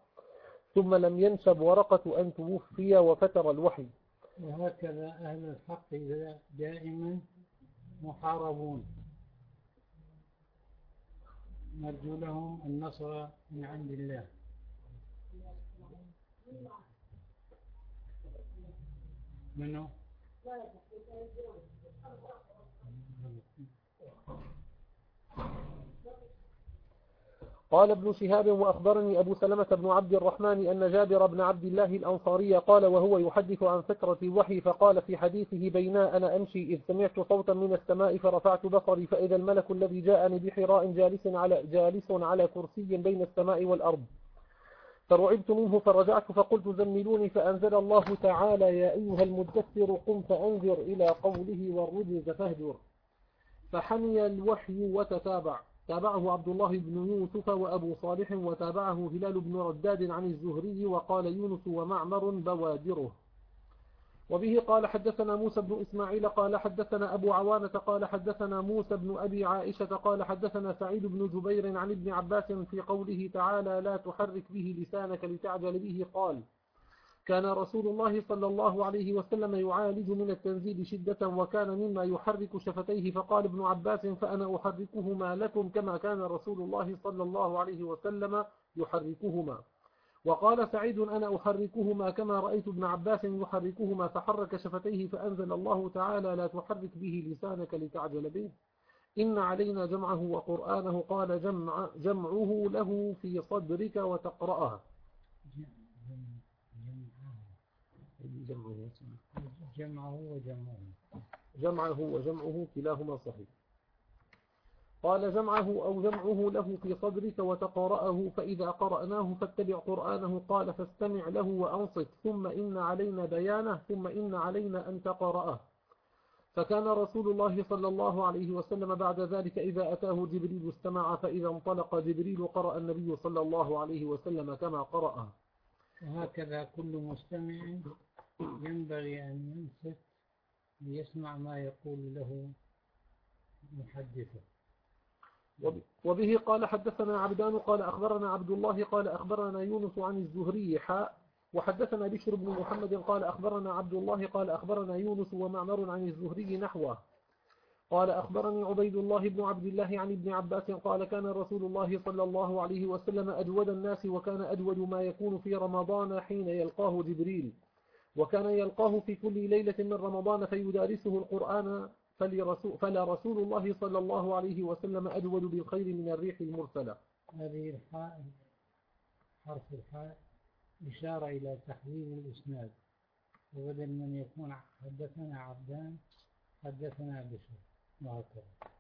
[SPEAKER 2] ثم لم ينشب ورقة أن توفي وفتر الوحي.
[SPEAKER 3] وهكذا أهل الحق دائما محاربون. نرجو لهم النصر من عند الله. منه
[SPEAKER 2] قال ابن شهاب وأخبرني أبو سلمة بن عبد الرحمن أن جابر بن عبد الله الأنصاري قال وهو يحدث عن فترة الوحي فقال في حديثه بينا أنا أمشي إذ سمعت صوتا من السماء فرفعت بصري فإذا الملك الذي جاءني بحراء جالس على, جالس على كرسي بين السماء والأرض. فرعبت منه فرجعت فقلت زملوني فأنزل الله تعالى يا أيها المدثر قم فأنذر إلى قوله والرجز فاهجر. فحمي الوحي وتتابع. تابعه عبد الله بن يوسف وأبو صالح وتابعه هلال بن رداد عن الزهري وقال يونس ومعمر بوادره. وبه قال حدثنا موسى بن إسماعيل قال حدثنا أبو عوانة قال حدثنا موسى بن أبي عائشة قال حدثنا سعيد بن جبير عن ابن عباس في قوله تعالى لا تحرك به لسانك لتعجل به. قال كان رسول الله صلى الله عليه وسلم يعالج من التنزيل شدة وكان مما يحرك شفتيه. فقال ابن عباس فأنا أحركهما لكم كما كان رسول الله صلى الله عليه وسلم يحركهما. وقال سعيد أنا أحركهما كما رأيت ابن عباس يحركهما فحرك شفتيه فأنزل الله تعالى لا تحرك به لسانك لتعجل به. إن علينا جمعه وقرآنه قال جمع جمعه له في صدرك وتقرأها
[SPEAKER 3] جمعه وجمعه.
[SPEAKER 2] جمعه وجمعه كلاهما صحيح. قال جمعه أو جمعه له في صدرك وتقرأه فإذا قرأناه فاتبع قرآنه. قال فاستمع له وأنصت. ثم إن علينا بيانه ثم إن علينا أن تقرأه. فكان رسول الله صلى الله عليه وسلم بعد ذلك إذا أتاه جبريل استمع فإذا انطلق جبريل قرأ النبي صلى الله عليه وسلم كما قرأ.
[SPEAKER 3] وهكذا كل مستمع ينبغي أن ينصت ليسمع ما يقول له محدثه.
[SPEAKER 2] وبه قال حدثنا عبدان قال أخبرنا عبد الله قال أخبرنا يونس عن الزهري حاء وحدثنا بشر بن محمد قال أخبرنا عبد الله قال أخبرنا يونس ومعمر عن الزهري نحوه. قال أخبرني عبيد الله بن عبد الله عن ابن عباس قال كان رسول الله صلى الله عليه وسلم أجود الناس وكان أجود ما يكون في رمضان حين يلقاه جبريل. وكان يلقاه في كل ليلة من رمضان فيدارسه القرآن فلا رسول الله صلى الله عليه وسلم أجود بالخير من الريح المرسلة.
[SPEAKER 3] هذه الحاء حرف الحاء إشارة إلى تحويل الإسناد. وبدل من يكون حدثنا عبدان حدثنا بشر. وهكذا.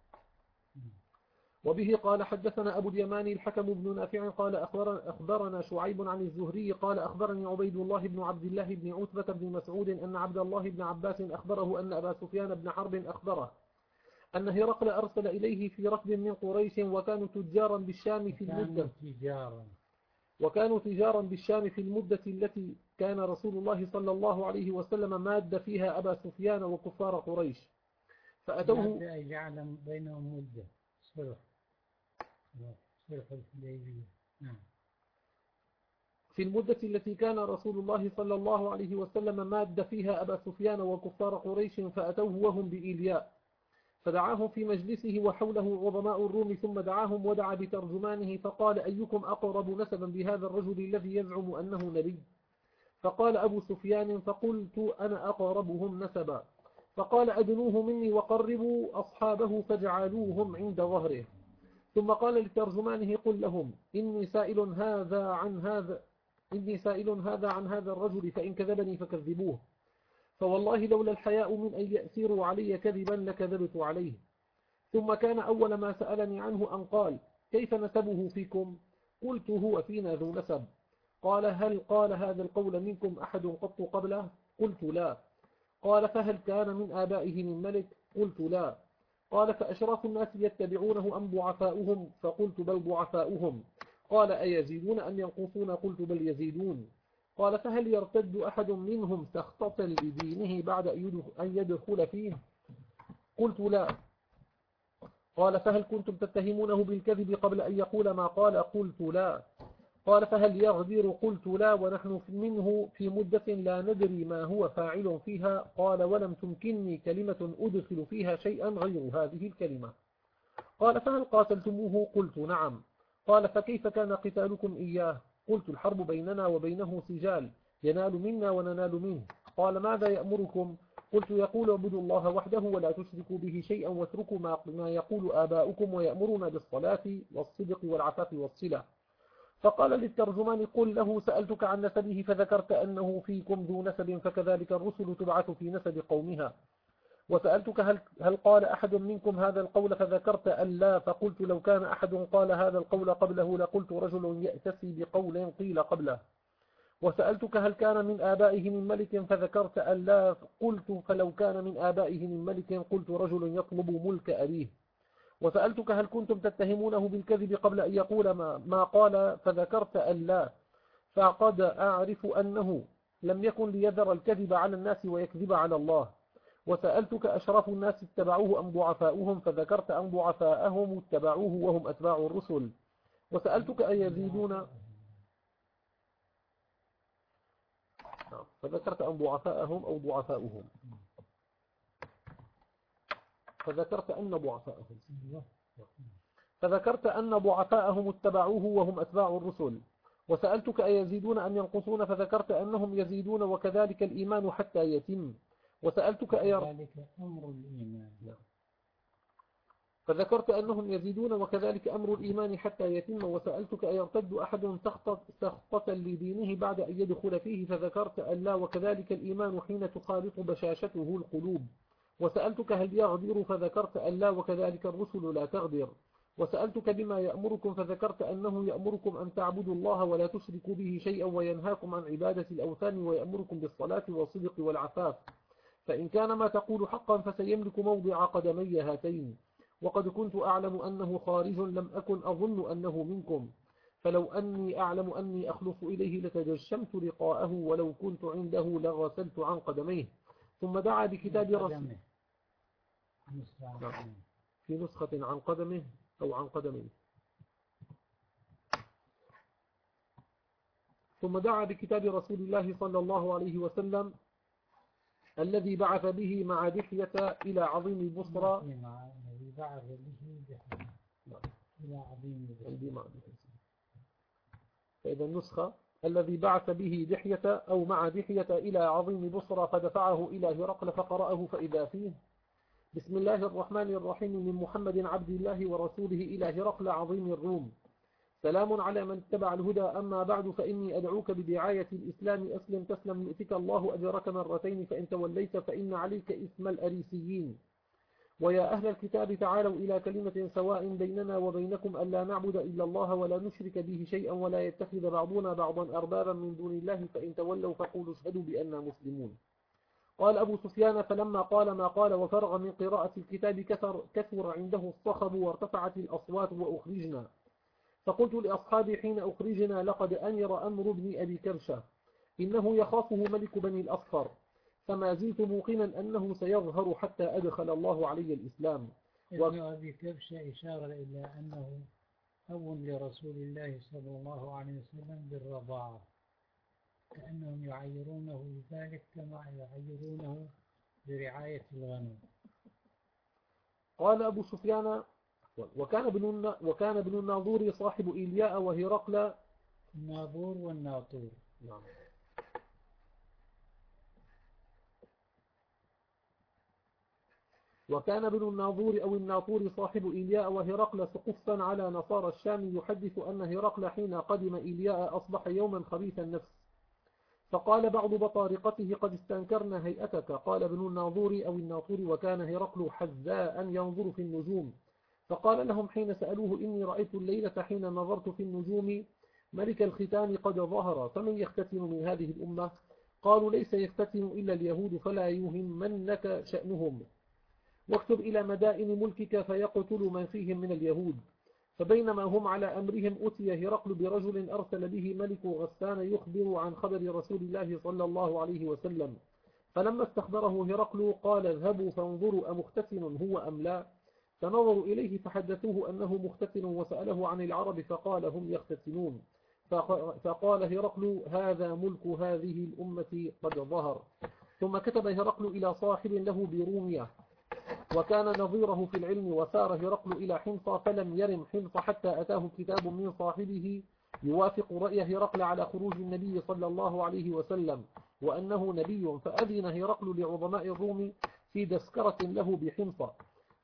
[SPEAKER 2] وبه قال حدثنا أبو اليماني الحكم بن نافع قال أخبرنا شعيب عن الزهري قال أخبرني عبيد الله بن عبد الله بن عتبة بن مسعود أن عبد الله بن عباس أخبره أن أبا سفيان بن حرب أخبره أن هرقل أرسل إليه في ركب من قريش وكانوا تجارا بالشام في المدة.
[SPEAKER 3] تجارا.
[SPEAKER 2] وكانوا تجارا بالشام في المدة التي كان رسول الله صلى الله عليه وسلم ماد فيها أبا سفيان وكفار قريش.
[SPEAKER 3] فأتوه جعل بينهم مدة. صلح نعم.
[SPEAKER 2] في المدة التي كان رسول الله صلى الله عليه وسلم ماد فيها أبا سفيان وكفار قريش فأتوه وهم بإيلياء. فدعاهم في مجلسه وحوله عظماء الروم ثم دعاهم ودعا بترجمانه فقال أيكم أقرب نسبا بهذا الرجل الذي يزعم أنه نبي؟ فقال أبو سفيان فقلت أنا أقربهم نسبا. فقال أدنوه مني وقربوا أصحابه فاجعلوهم عند ظهره. ثم قال لترجمانه قل لهم إني سائل هذا عن هذا إني سائل هذا عن هذا الرجل فإن كذبني فكذبوه. فوالله لولا الحياء من أن يأسروا علي كذبا لكذبت عليه ثم كان أول ما سألني عنه أن قال كيف نسبه فيكم؟ قلت هو فينا ذو نسب. قال هل قال هذا القول منكم أحد قط قبله؟ قلت لا. قال فهل كان من آبائه من ملك؟ قلت لا. قال فأشراف الناس يتبعونه أم ضعفاؤهم؟ فقلت بل ضعفاؤهم. قال أيزيدون أم ينقصون؟ قلت بل يزيدون. قال فهل يرتد أحد منهم سخطة لدينه بعد أن يدخل فيه؟ قلت لا. قال فهل كنتم تتهمونه بالكذب قبل أن يقول ما قال؟ قلت لا. قال فهل يغدر؟ قلت لا ونحن منه في مدة لا ندري ما هو فاعل فيها. قال ولم تمكنني كلمة أدخل فيها شيئا غير هذه الكلمة. قال فهل قاتلتموه؟ قلت نعم. قال فكيف كان قتالكم إياه؟ قلت الحرب بيننا وبينه سجال. ينال منا وننال منه. قال ماذا يأمركم؟ قلت يقول اعبدوا الله وحده ولا تشركوا به شيئا واتركوا ما يقول آباؤكم ويأمرنا بالصلاة والصدق والعفاف والصلة. فقال للترجمان قل له سألتك عن نسبه فذكرت أنه فيكم ذو نسب فكذلك الرسل تبعث في نسب قومها. وسألتك هل, هل قال أحد منكم هذا القول فذكرت أن لا فقلت لو كان أحد قال هذا القول قبله لقلت رجل يأتسي بقول قيل قبله. وسألتك هل كان من آبائه من ملك فذكرت أن لا قلت فلو كان من آبائه من ملك قلت رجل يطلب ملك أبيه. وسألتك هل كنتم تتهمونه بالكذب قبل أن يقول ما, ما قال فذكرت أن لا. فقد أعرف أنه لم يكن ليذر الكذب على الناس ويكذب على الله. وسألتك أشرف الناس اتبعوه أم ضعفاؤهم فذكرت أن ضعفاءهم اتبعوه وهم أتباع الرسل. وسألتك أن يزيدون نعم، فذكرت أن ضعفاءهم أو ضعفاؤهم. فذكرت أن ضعفاءهم فذكرت أن ضعفاءهم اتبعوه وهم أتباع الرسل. وسألتك أيزيدون أم ينقصون؟ فذكرت أنهم يزيدون وكذلك الإيمان حتى يتم. وسألتك أي
[SPEAKER 3] ذلك أمر الإيمان.
[SPEAKER 2] فذكرت أنهم يزيدون وكذلك أمر الإيمان حتى يتم. وسألتك أيرتد أحد سخطة لدينه بعد أن يدخل فيه؟ فذكرت أن لا. وكذلك الإيمان حين تخالط بشاشته القلوب. وسألتك هل يغدر فذكرت أن لا وكذلك الرسل لا تغدر. وسألتك بما يأمركم فذكرت أنه يأمركم أن تعبدوا الله ولا تشركوا به شيئا وينهاكم عن عبادة الأوثان ويأمركم بالصلاة والصدق والعفاف. فإن كان ما تقول حقا فسيملك موضع قدمي هاتين. وقد كنت أعلم أنه خارج لم أكن أظن أنه منكم. فلو أني أعلم أني أخلص إليه لتجشمت لقاءه ولو كنت عنده لغسلت عن قدميه. ثم دعا بكتاب رسول في نسخة عن قدمه أو عن قدمه. ثم دعا بكتاب رسول الله صلى الله عليه وسلم الذي بعث به مع دحية إلى عظيم البصرى
[SPEAKER 3] الذي بعث به إلى عظيم
[SPEAKER 2] فإذا النسخة الذي بعث به دحية أو مع دحية إلى عظيم بصرى فدفعه إلى هرقل فقرأه فإذا فيه بسم الله الرحمن الرحيم من محمد عبد الله ورسوله إلى هرقل عظيم الروم. سلام على من اتبع الهدى أما بعد فإني أدعوك بدعاية الإسلام. أسلم تسلم يؤتك الله أجرك مرتين فإن توليت فإن عليك اسم الأريسيين. ويا أهل الكتاب تعالوا إلى كلمة سواء بيننا وبينكم ألا نعبد إلا الله ولا نشرك به شيئا ولا يتخذ بعضنا بعضا أربابا من دون الله فإن تولوا فقولوا اشهدوا بأننا مسلمون. قال أبو سفيان فلما قال ما قال وفرغ من قراءة الكتاب كثر, كثر عنده الصخب وارتفعت الأصوات وأخرجنا. فقلت لأصحابي حين أخرجنا لقد أمر أمر ابن أبي كرشة إنه يخافه ملك بني الأصفر. فما زلت موقنا أنه سيظهر حتى أدخل الله علي الإسلام.
[SPEAKER 3] ابن أبي كرشة إشارة إلى أنه أب لرسول الله صلى الله عليه وسلم بالرضاعة. كأنهم يعيرونه بذلك كما يعيرونه برعاية الغنم.
[SPEAKER 2] قال أبو سفيان وكان ابن وكان ابن الناظور صاحب إيلياء وهرقل.
[SPEAKER 3] الناظور والناطور.
[SPEAKER 2] نعم. وكان ابن الناظور أو الناطور صاحب إيلياء وهرقل سقفا على نصارى الشام يحدث أن هرقل حين قدم إيلياء أصبح يوما خبيث النفس. فقال بعض بطارقته قد استنكرنا هيئتك. قال ابن الناظور أو الناطور وكان هرقل حذاء ينظر في النجوم. فقال لهم حين سألوه إني رأيت الليلة حين نظرت في النجوم ملك الختان قد ظهر فمن يختتن من هذه الأمة؟ قالوا ليس يختتن إلا اليهود فلا يهمنك شأنهم. واكتب إلى مدائن ملكك فيقتل من فيهم من اليهود. فبينما هم على أمرهم أتي هرقل برجل أرسل به ملك غسان يخبر عن خبر رسول الله صلى الله عليه وسلم. فلما استخبره هرقل قال اذهبوا فانظروا أمختتن هو أم لا؟ فنظروا إليه فحدثوه أنه مختتن وسأله عن العرب فقال هم يختتنون. فقال هرقل هذا ملك هذه الأمة قد ظهر. ثم كتب هرقل إلى صاحب له برومية وكان نظيره في العلم وسار هرقل إلى حمص فلم يرم حمص حتى أتاه كتاب من صاحبه يوافق رأي هرقل على خروج النبي صلى الله عليه وسلم وأنه نبي فأذن هرقل لعظماء الروم في دسكرة له بحمص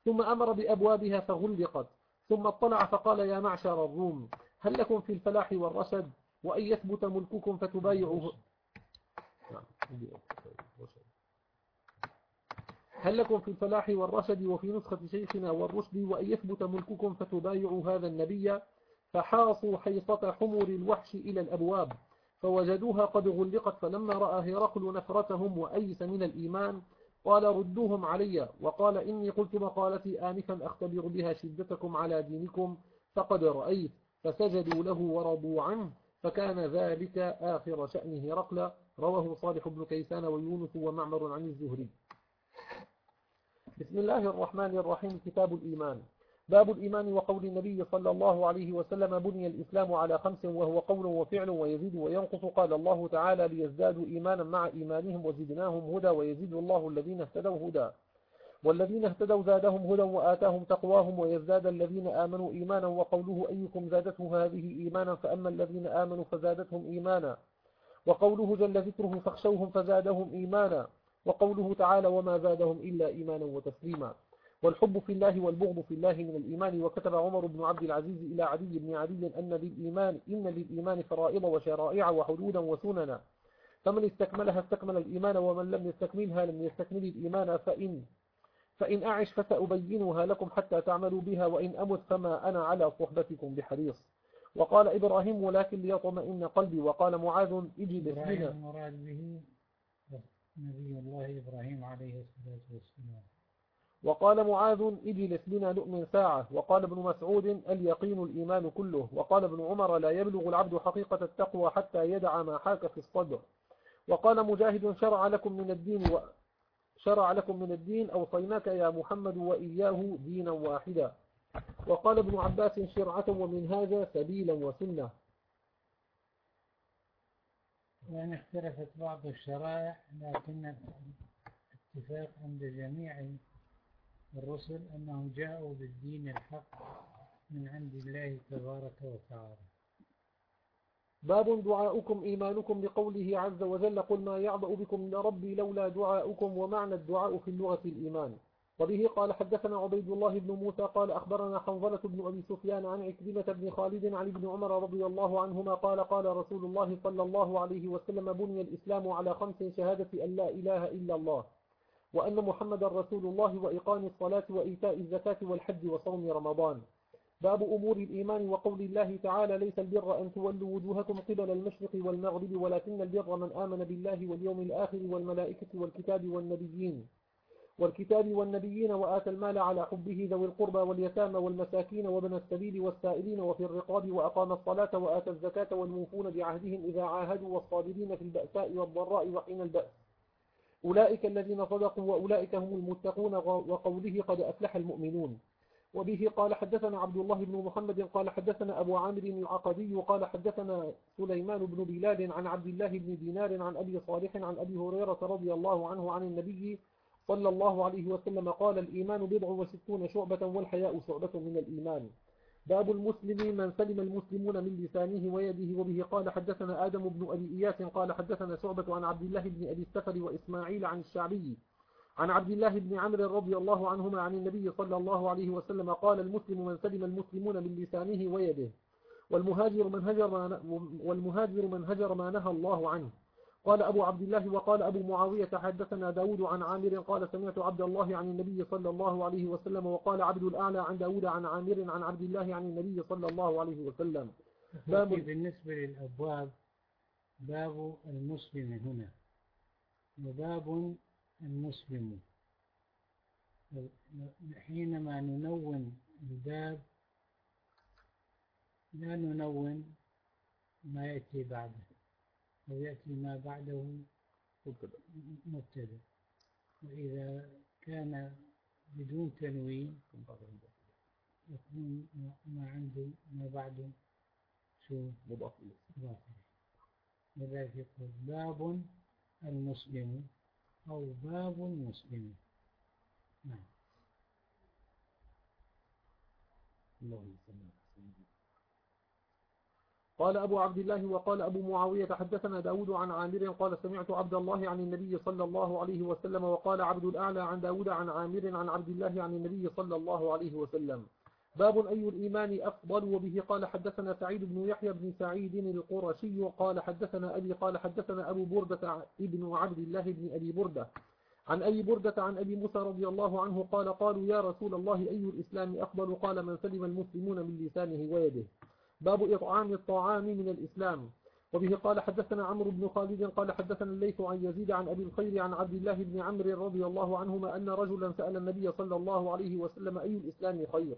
[SPEAKER 2] ثم أمر بأبوابها فغلقت ثم اطلع فقال يا معشر الروم هل لكم في الفلاح والرشد؟ وأن يثبت ملككم فتبايعوا هل لكم في الفلاح والرشد وفي نسخة شيخنا والرشد وأن يثبت ملككم فتبايعوا هذا النبي فحاصوا حيصة حمر الوحش إلى الأبواب فوجدوها قد غلقت فلما رأى هرقل نفرتهم وأيس من الإيمان قال ردوهم علي وقال إني قلت مقالتي آنفا أختبر بها شدتكم على دينكم فقد رأيت فسجدوا له ورضوا عنه فكان ذلك آخر شأن هرقل رواه صالح بن كيسان ويونس ومعمر عن الزهري بسم الله الرحمن الرحيم كتاب الإيمان. باب الإيمان وقول النبي صلى الله عليه وسلم بني الإسلام على خمس وهو قول وفعل ويزيد وينقص. قال الله تعالى ليزدادوا إيمانا مع إيمانهم وزدناهم هدى ويزيد الله الذين اهتدوا هدى. والذين اهتدوا زادهم هدى وآتاهم تقواهم ويزداد الذين آمنوا إيمانا وقوله أيكم زادته هذه إيمانا فأما الذين آمنوا فزادتهم إيمانا. وقوله جل ذكره فاخشوهم فزادهم إيمانا. وقوله تعالى وما زادهم إلا إيمانا وتسليما. والحب في الله والبغض في الله من الإيمان. وكتب عمر بن عبد العزيز إلى عدي بن عدي أن للإيمان إن للإيمان فرائض وشرائع وحدودا وسننا. فمن استكملها استكمل الإيمان ومن لم يستكملها لم يستكمل الإيمان. فإن فإن أعش فسأبينها لكم حتى تعملوا بها وإن أمت فما أنا على صحبتكم بحريص. وقال إبراهيم ولكن ليطمئن قلبي. وقال معاذ
[SPEAKER 3] المراد به نبي الله إبراهيم عليه الصلاة والسلام.
[SPEAKER 2] وقال معاذ اجلس بنا نؤمن ساعة. وقال ابن مسعود اليقين الإيمان كله. وقال ابن عمر لا يبلغ العبد حقيقة التقوى حتى يدع ما حاك في الصدر. وقال مجاهد شرع لكم من الدين و شرع لكم من الدين أوصيناك يا محمد وإياه دينا واحدا. وقال ابن عباس شرعة ومنهاجا سبيلا وسنة.
[SPEAKER 3] يعني اختلفت بعض الشرائع لكن اتفاق عند جميع الرسل أنهم جاءوا بالدين الحق من عند الله تبارك وتعالى.
[SPEAKER 2] باب دعاؤكم إيمانكم بقوله عز وجل قل ما يعبأ بكم ربي لولا دعاؤكم ومعنى الدعاء في اللغة الإيمان. وبه قال حدثنا عبيد الله بن موسى قال أخبرنا حنظلة بن أبي سفيان عن عكرمة بن خالد عن ابن عمر رضي الله عنهما قال قال رسول الله صلى الله عليه وسلم بني الإسلام على خمس شهادة أن لا إله إلا الله وأن محمد رسول الله وإقام الصلاة وإيتاء الزكاة والحج وصوم رمضان. باب أمور الإيمان وقول الله تعالى ليس البر أن تولوا وجوهكم قبل المشرق والمغرب ولكن البر من آمن بالله واليوم الآخر والملائكة والكتاب والنبيين. والكتاب والنبيين وآتى المال على حبه ذوي القربى واليتامى والمساكين وابن السبيل والسائلين وفي الرقاب وأقام الصلاة وآتى الزكاة والموفون بعهدهم إذا عاهدوا والصابرين في البأساء والضراء وحين البأس. أولئك الذين صدقوا وأولئك هم المتقون وقوله قد أفلح المؤمنون. وبه قال حدثنا عبد الله بن محمد قال حدثنا أبو عامر العقدي قال حدثنا سليمان بن بلال عن عبد الله بن دينار عن أبي صالح عن أبي هريرة رضي الله عنه عن النبي صلى الله عليه وسلم قال الإيمان بضع وستون شعبة والحياء شعبة من الإيمان. باب المسلم من سلم المسلمون من لسانه ويده وبه. قال حدثنا آدم بن أبي إياس قال حدثنا شعبة عن عبد الله بن أبي السفر وإسماعيل عن الشعبي عن عبد الله بن عمرو رضي الله عنهما عن النبي صلى الله عليه وسلم قال المسلم من سلم المسلمون من لسانه ويده. والمهاجر من هجر ما والمهاجر من هجر ما نهى الله عنه. قال أبو عبد الله وقال أبو معاوية حدثنا داود عن عامر قال سمعت عبد الله عن النبي صلى الله عليه وسلم وقال عبد الأعلى عن داود عن عامر عن عبد الله عن النبي صلى الله عليه وسلم.
[SPEAKER 3] باب بالنسبة للأبواب باب المسلم هنا وباب المسلم. حينما ننون الباب لا ننون ما يأتي بعده. أو يأتي ما بعده مبتدأ. وإذا كان بدون تنوين يكون ما عنده ما بعده شو؟
[SPEAKER 2] مضاف
[SPEAKER 3] إليه. لذلك يقول باب المسلم أو باب مسلم نعم.
[SPEAKER 2] اللهم صل قال أبو عبد الله وقال أبو معاوية حدثنا داود عن عامر قال سمعت عبد الله عن النبي صلى الله عليه وسلم وقال عبد الأعلى عن داود عن عامر عن عبد الله عن النبي صلى الله عليه وسلم. باب أي الإيمان أفضل وبه؟ قال حدثنا سعيد بن يحيى بن سعيد القرشي قال حدثنا أبي قال حدثنا أبو بردة ابن عبد الله بن أبي بردة. عن أبي بردة عن أبي موسى رضي الله عنه قال قالوا يا رسول الله أي الإسلام أفضل؟ قال من سلم المسلمون من لسانه ويده. باب إطعام الطعام من الإسلام. وبه قال حدثنا عمرو بن خالد قال حدثنا الليث عن يزيد عن أبي الخير عن عبد الله بن عمرو رضي الله عنهما أن رجلا سأل النبي صلى الله عليه وسلم أي الإسلام خير؟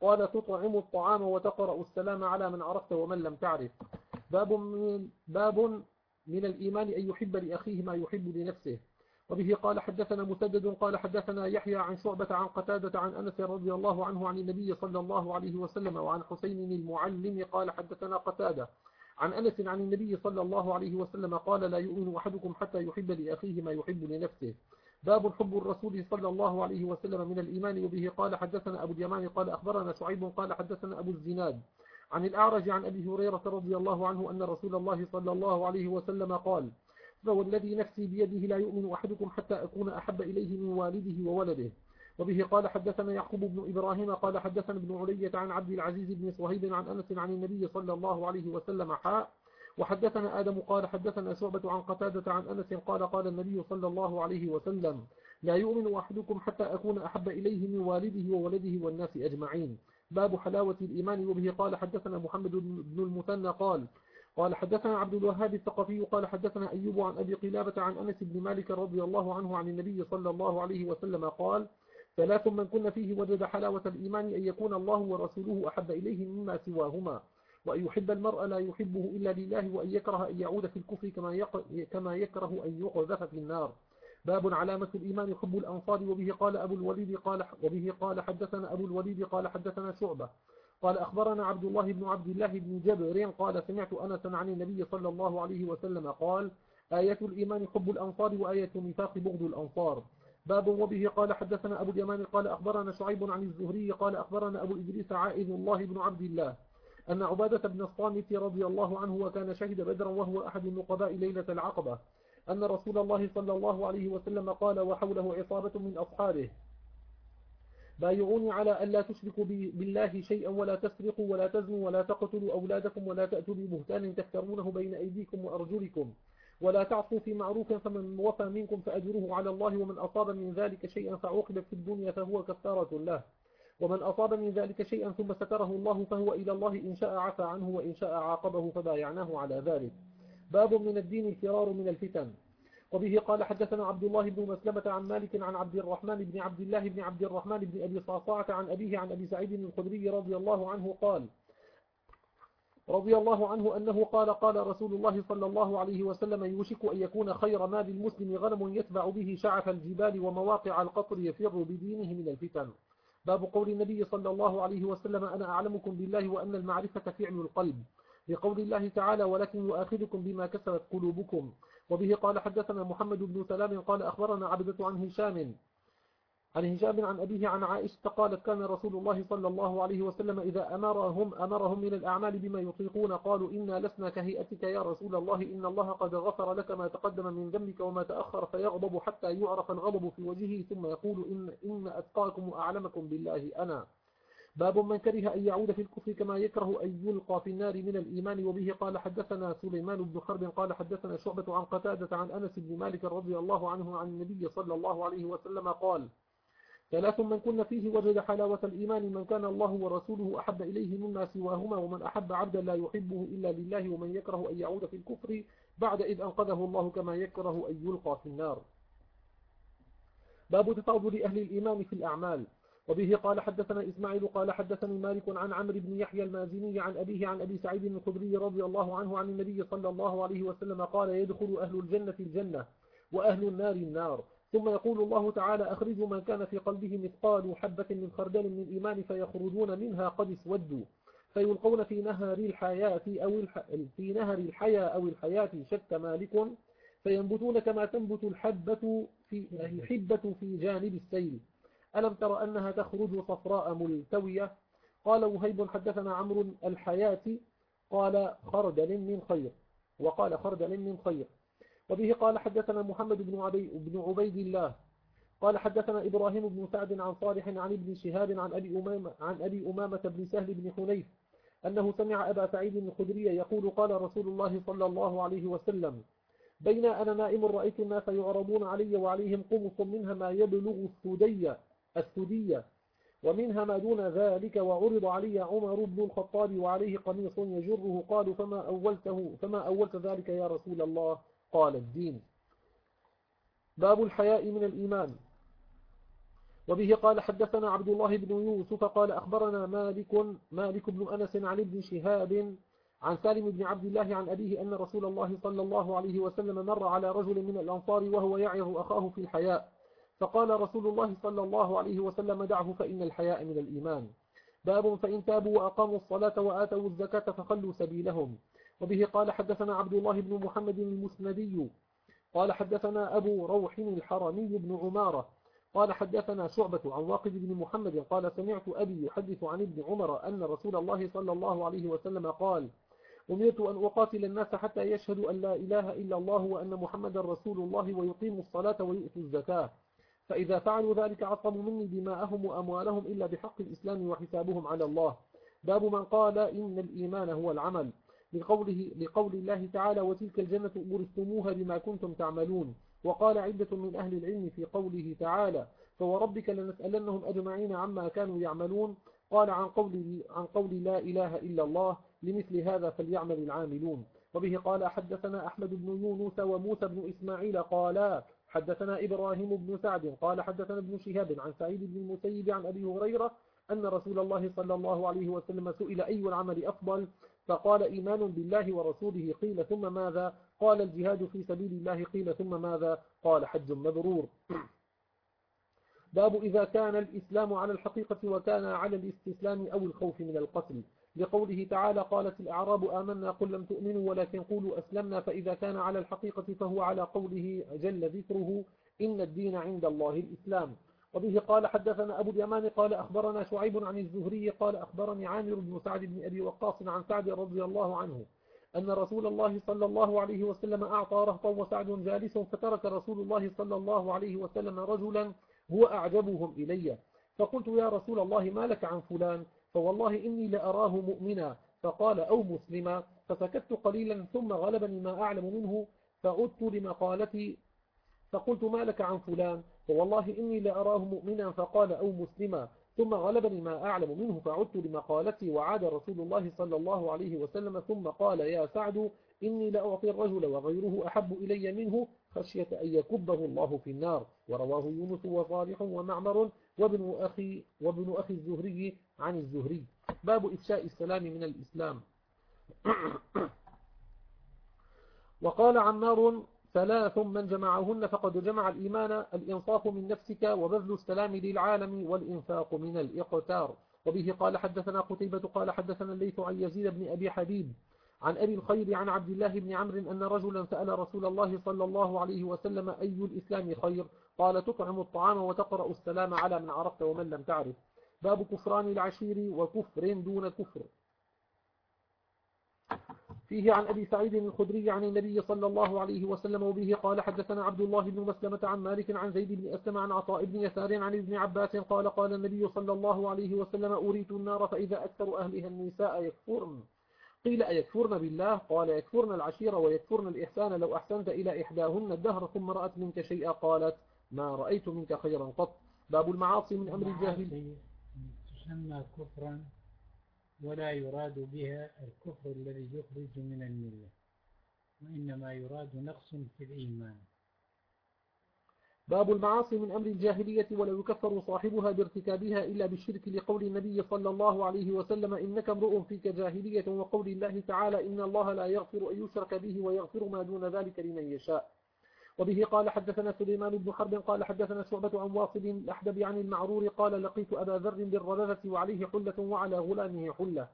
[SPEAKER 2] قال تطعم الطعام وتقرأ السلام على من عرفت ومن لم تعرف. باب من, باب من الإيمان أن يحب لأخيه ما يحب لنفسه. وبه قال حدثنا مسدد قال حدثنا يحيى عن شعبة عن قتادة عن أنس رضي الله عنه عن النبي صلى الله عليه وسلم وعن حسين المعلم قال حدثنا قتادة عن أنس عن النبي صلى الله عليه وسلم قال لا يؤمن أحدكم حتى يحب لأخيه ما يحب لنفسه. باب حب الرسول صلى الله عليه وسلم من الإيمان وبه قال حدثنا أبو اليمان قال أخبرنا شعيب قال حدثنا أبو الزناد عن الأعرج عن أبي هريرة رضي الله عنه أن رسول الله صلى الله عليه وسلم قال فوالذي نفسي بيده لا يؤمن أحدكم حتى أكون أحب إليه من والده وولده. وبه قال حدثنا يعقوب بن إبراهيم قال حدثنا ابن علية عن عبد العزيز بن صهيب عن أنس عن النبي صلى الله عليه وسلم حاء وحدثنا آدم قال حدثنا شعبة عن قتادة عن أنس قال قال النبي صلى الله عليه وسلم لا يؤمن أحدكم حتى أكون أحب إليه من والده وولده والناس أجمعين. باب حلاوة الإيمان وبه قال حدثنا محمد بن المثنى قال قال حدثنا عبد الوهاب الثقفي قال حدثنا أيوب عن أبي قلابة عن أنس بن مالك رضي الله عنه عن النبي صلى الله عليه وسلم قال ثلاث من كن فيه وجد حلاوة الإيمان أن يكون الله ورسوله أحب إليه مما سواهما وأن يحب المرء لا يحبه إلا لله وأن يكره أن يعود في الكفر كما كما يكره أن يقذف في النار. باب علامة الإيمان حب الأنصار وبه قال أبو الوليد قال وبه قال حدثنا أبو الوليد قال حدثنا شعبة. قال أخبرنا عبد الله بن عبد الله بن جبر قال سمعت أنسا عن النبي صلى الله عليه وسلم قال آية الإيمان حب الأنصار وآية النفاق بغض الأنصار. باب وبه قال حدثنا أبو اليمان قال أخبرنا شعيب عن الزهري قال أخبرنا أبو إدريس عائذ الله بن عبد الله أن عبادة بن الصامت رضي الله عنه وكان شهد بدرا وهو أحد النقباء ليلة العقبة. أن رسول الله صلى الله عليه وسلم قال وحوله عصابة من أصحابه. بايعوني على ألا تشركوا بالله شيئا ولا تسرقوا ولا تزنوا ولا تقتلوا أولادكم ولا تأتوا ببهتان تفترونه بين أيديكم وأرجلكم. ولا تعصوا في معروف فمن وفى منكم فأجره على الله ومن أصاب من ذلك شيئا فعوقب في الدنيا فهو كفارة له. ومن أصاب من ذلك شيئا ثم ستره الله فهو إلى الله إن شاء عفى عنه وإن شاء عاقبه فبايعناه على ذلك. باب من الدين الفرار من الفتن. وبه قال حدثنا عبد الله بن مسلمة عن مالك عن عبد الرحمن بن عبد الله بن عبد الرحمن بن أبي صعصعة عن أبيه عن أبي سعيد الخدري رضي الله عنه قال رضي الله عنه أنه قال قال رسول الله صلى الله عليه وسلم يوشك أن يكون خير مال المسلم غنم يتبع به شعف الجبال ومواقع القطر يفر بدينه من الفتن. باب قول النبي صلى الله عليه وسلم أنا أعلمكم بالله وأن المعرفة فعل القلب. لقول الله تعالى ولكن يؤاخذكم بما كسبت قلوبكم. وبه قال حدثنا محمد بن سلام قال أخبرنا عبدة عن هشام. عن هشام عن أبيه عن عائشة قالت كان رسول الله صلى الله عليه وسلم إذا أمرهم أمرهم من الأعمال بما يطيقون قالوا إنا لسنا كهيئتك يا رسول الله إن الله قد غفر لك ما تقدم من ذنبك وما تأخر فيغضب حتى يعرف الغضب في وجهه ثم يقول إن, إن أتقاكم وأعلمكم بالله أنا. باب من كره أن يعود في الكفر كما يكره أن يلقى في النار من الإيمان وبه قال حدثنا سليمان بن حرب قال حدثنا شعبة عن قتادة عن أنس بن مالك رضي الله عنه عن النبي صلى الله عليه وسلم قال ثلاث من كن فيه وجد حلاوة الإيمان من كان الله ورسوله أحب إليه مما سواهما ومن أحب عبدا لا يحبه إلا لله ومن يكره أن يعود في الكفر بعد إذ أنقذه الله كما يكره أن يلقى في النار. باب تفاضل أهل الإيمان في الأعمال. وبه قال حدثنا إسماعيل قال حدثني مالك عن عمرو بن يحيى المازني عن أبيه عن أبي سعيد الخدري رضي الله عنه عن النبي صلى الله عليه وسلم قال يدخل أهل الجنة الجنة وأهل النار النار. ثم يقول الله تعالى أخرجوا من كان في قلبه مثقال حبة من خردل من إيمان فيخرجون منها قد اسودوا. فيلقون في نهر الحياة أو الح... في نهر الحياة أو الحياة شك مالك. فينبتون كما تنبت الحبة في الحبة في جانب السيل. ألم تر أنها تخرج صفراء ملتوية؟ قال وهيب حدثنا عمرو الحياة قال خردل من خير. وقال خردل من خير. وبه قال حدثنا محمد بن, عبي بن عبيد الله. قال حدثنا إبراهيم بن سعد عن صالح عن ابن شهاب عن أبي أمامة, عن أبي أمامة بن سهل بن حنيف أنه سمع أبا سعيد الخدري يقول قال رسول الله صلى الله عليه وسلم بين أنا نائم رأيت الناس يعرضون علي وعليهم قمص منها ما يبلغ السدية السدية ومنها ما دون ذلك وعرض علي عمر بن الخطاب وعليه قميص يجره. قالوا فما أولته فما أولت ذلك يا رسول الله؟ قال الدين. باب الحياء من الإيمان. وبه قال حدثنا عبد الله بن يوسف قال أخبرنا مالك مالك بن أنس عن ابن شهاب عن سالم بن عبد الله عن أبيه أن رسول الله صلى الله عليه وسلم مر على رجل من الأنصار وهو يعظ أخاه في الحياء. فقال رسول الله صلى الله عليه وسلم دعه فإن الحياء من الإيمان. باب فإن تابوا وأقاموا الصلاة وآتوا الزكاة فخلوا سبيلهم. وبه قال حدثنا عبد الله بن محمد المسندي. قال حدثنا أبو روح الحرمي بن عمارة. قال حدثنا شعبة عن واقد بن محمد. قال سمعت أبي يحدث عن ابن عمر أن رسول الله صلى الله عليه وسلم قال أمرت أن أقاتل الناس حتى يشهدوا أن لا إله إلا الله وأن محمد رسول الله ويقيموا الصلاة ويؤتوا الزكاة. فإذا فعلوا ذلك عصموا مني دماءهم وأموالهم إلا بحق الإسلام وحسابهم على الله. باب من قال إن الإيمان هو العمل. لقوله لقول الله تعالى وتلك الجنة أورثتموها بما كنتم تعملون وقال عدة من أهل العلم في قوله تعالى فوربك لنسألنهم أجمعين عما كانوا يعملون قال عن قول, عن قول لا إله إلا الله لمثل هذا فليعمل العاملون وبه قال حدثنا أحمد بن يونس وموسى بن إسماعيل قالا حدثنا إبراهيم بن سعد قال حدثنا ابن شهاب عن سعيد بن المسيب عن أبي هريرة أن رسول الله صلى الله عليه وسلم سئل أي العمل أفضل؟ فقال إيمان بالله ورسوله قيل ثم ماذا؟ قال الجهاد في سبيل الله قيل ثم ماذا؟ قال حج مبرور. باب إذا كان الإسلام على الحقيقة وكان على الاستسلام أو الخوف من القتل. لقوله تعالى قالت الأعراب آمنا قل لم تؤمنوا ولكن قولوا أسلمنا فإذا كان على الحقيقة فهو على قوله جل ذكره إن الدين عند الله الإسلام. وبه قال حدثنا أبو اليمان قال أخبرنا شعيب عن الزهري قال أخبرني عامر بن سعد بن أبي وقاص عن سعد رضي الله عنه أن رسول الله صلى الله عليه وسلم أعطى رهطا وسعد جالس فترك رسول الله صلى الله عليه وسلم رجلا هو أعجبهم إلي. فقلت يا رسول الله ما لك عن فلان؟ فوالله إني لأراه مؤمنا. فقال أو مسلما. فسكت قليلا ثم غلبني ما أعلم منه. فعدت لمقالتي. فقلت ما لك عن فلان؟ فوالله إني لأراه مؤمنا. فقال أو مسلما. ثم غلبني ما أعلم منه. فعدت لمقالتي. وعاد رسول الله صلى الله عليه وسلم. ثم قال يا سعد إني لأعطي الرجل وغيره أحب إلي منه خشية أن يكبه الله في النار. ورواه يونس وصالح ومعمر. وابن أخي, وابن أخي الزهري عن الزهري. باب إفشاء السلام من الإسلام. <clears throat> وقال عمار ثلاث من جمعهن فقد جمع الإيمان الإنصاف من نفسك وبذل السلام للعالم والإنفاق من الإقتار. وبه قال حدثنا قتيبة قال حدثنا الليث عن يزيد بن أبي حبيب. عن أبي الخير عن عبد الله بن عمرو أن رجلا سأل رسول الله صلى الله عليه وسلم أي الإسلام خير؟ قال تطعم الطعام وتقرأ السلام على من عرفت ومن لم تعرف. باب كفران العشير وكفر دون كفر. فيه عن أبي سعيد الخدري عن النبي صلى الله عليه وسلم وبه قال حدثنا عبد الله بن مسلمة عن مالك عن زيد بن أسلم عن عطاء بن يسار عن ابن عباس قال قال النبي صلى الله عليه وسلم أريت النار فإذا أكثر أهلها النساء يكفرن. قيل أيكفرن بالله؟ قال يكفرن العشيرة ويكفرن الإحسان. لو أحسنت إلى إحداهن الدهر ثم رأت منك شيئا قالت ما رأيت منك خيرا قط. باب المعاصي من أمر الجاهل
[SPEAKER 3] تسمى كفرا ولا يراد بها الكفر الذي يخرج من الملة وإنما يراد نقص في الإيمان.
[SPEAKER 2] باب المعاصي من أمر الجاهلية ولا يكفر صاحبها بارتكابها إلا بالشرك لقول النبي صلى الله عليه وسلم إنك امرؤ فيك جاهلية وقول الله تعالى إن الله لا يغفر أن يشرك به ويغفر ما دون ذلك لمن يشاء. وبه قال حدثنا سليمان بن حرب قال حدثنا شعبة عن واصل الأحدب عن المعرور قال لقيت أبا ذر بالرذذة وعليه حلة وعلى غلامه حلة.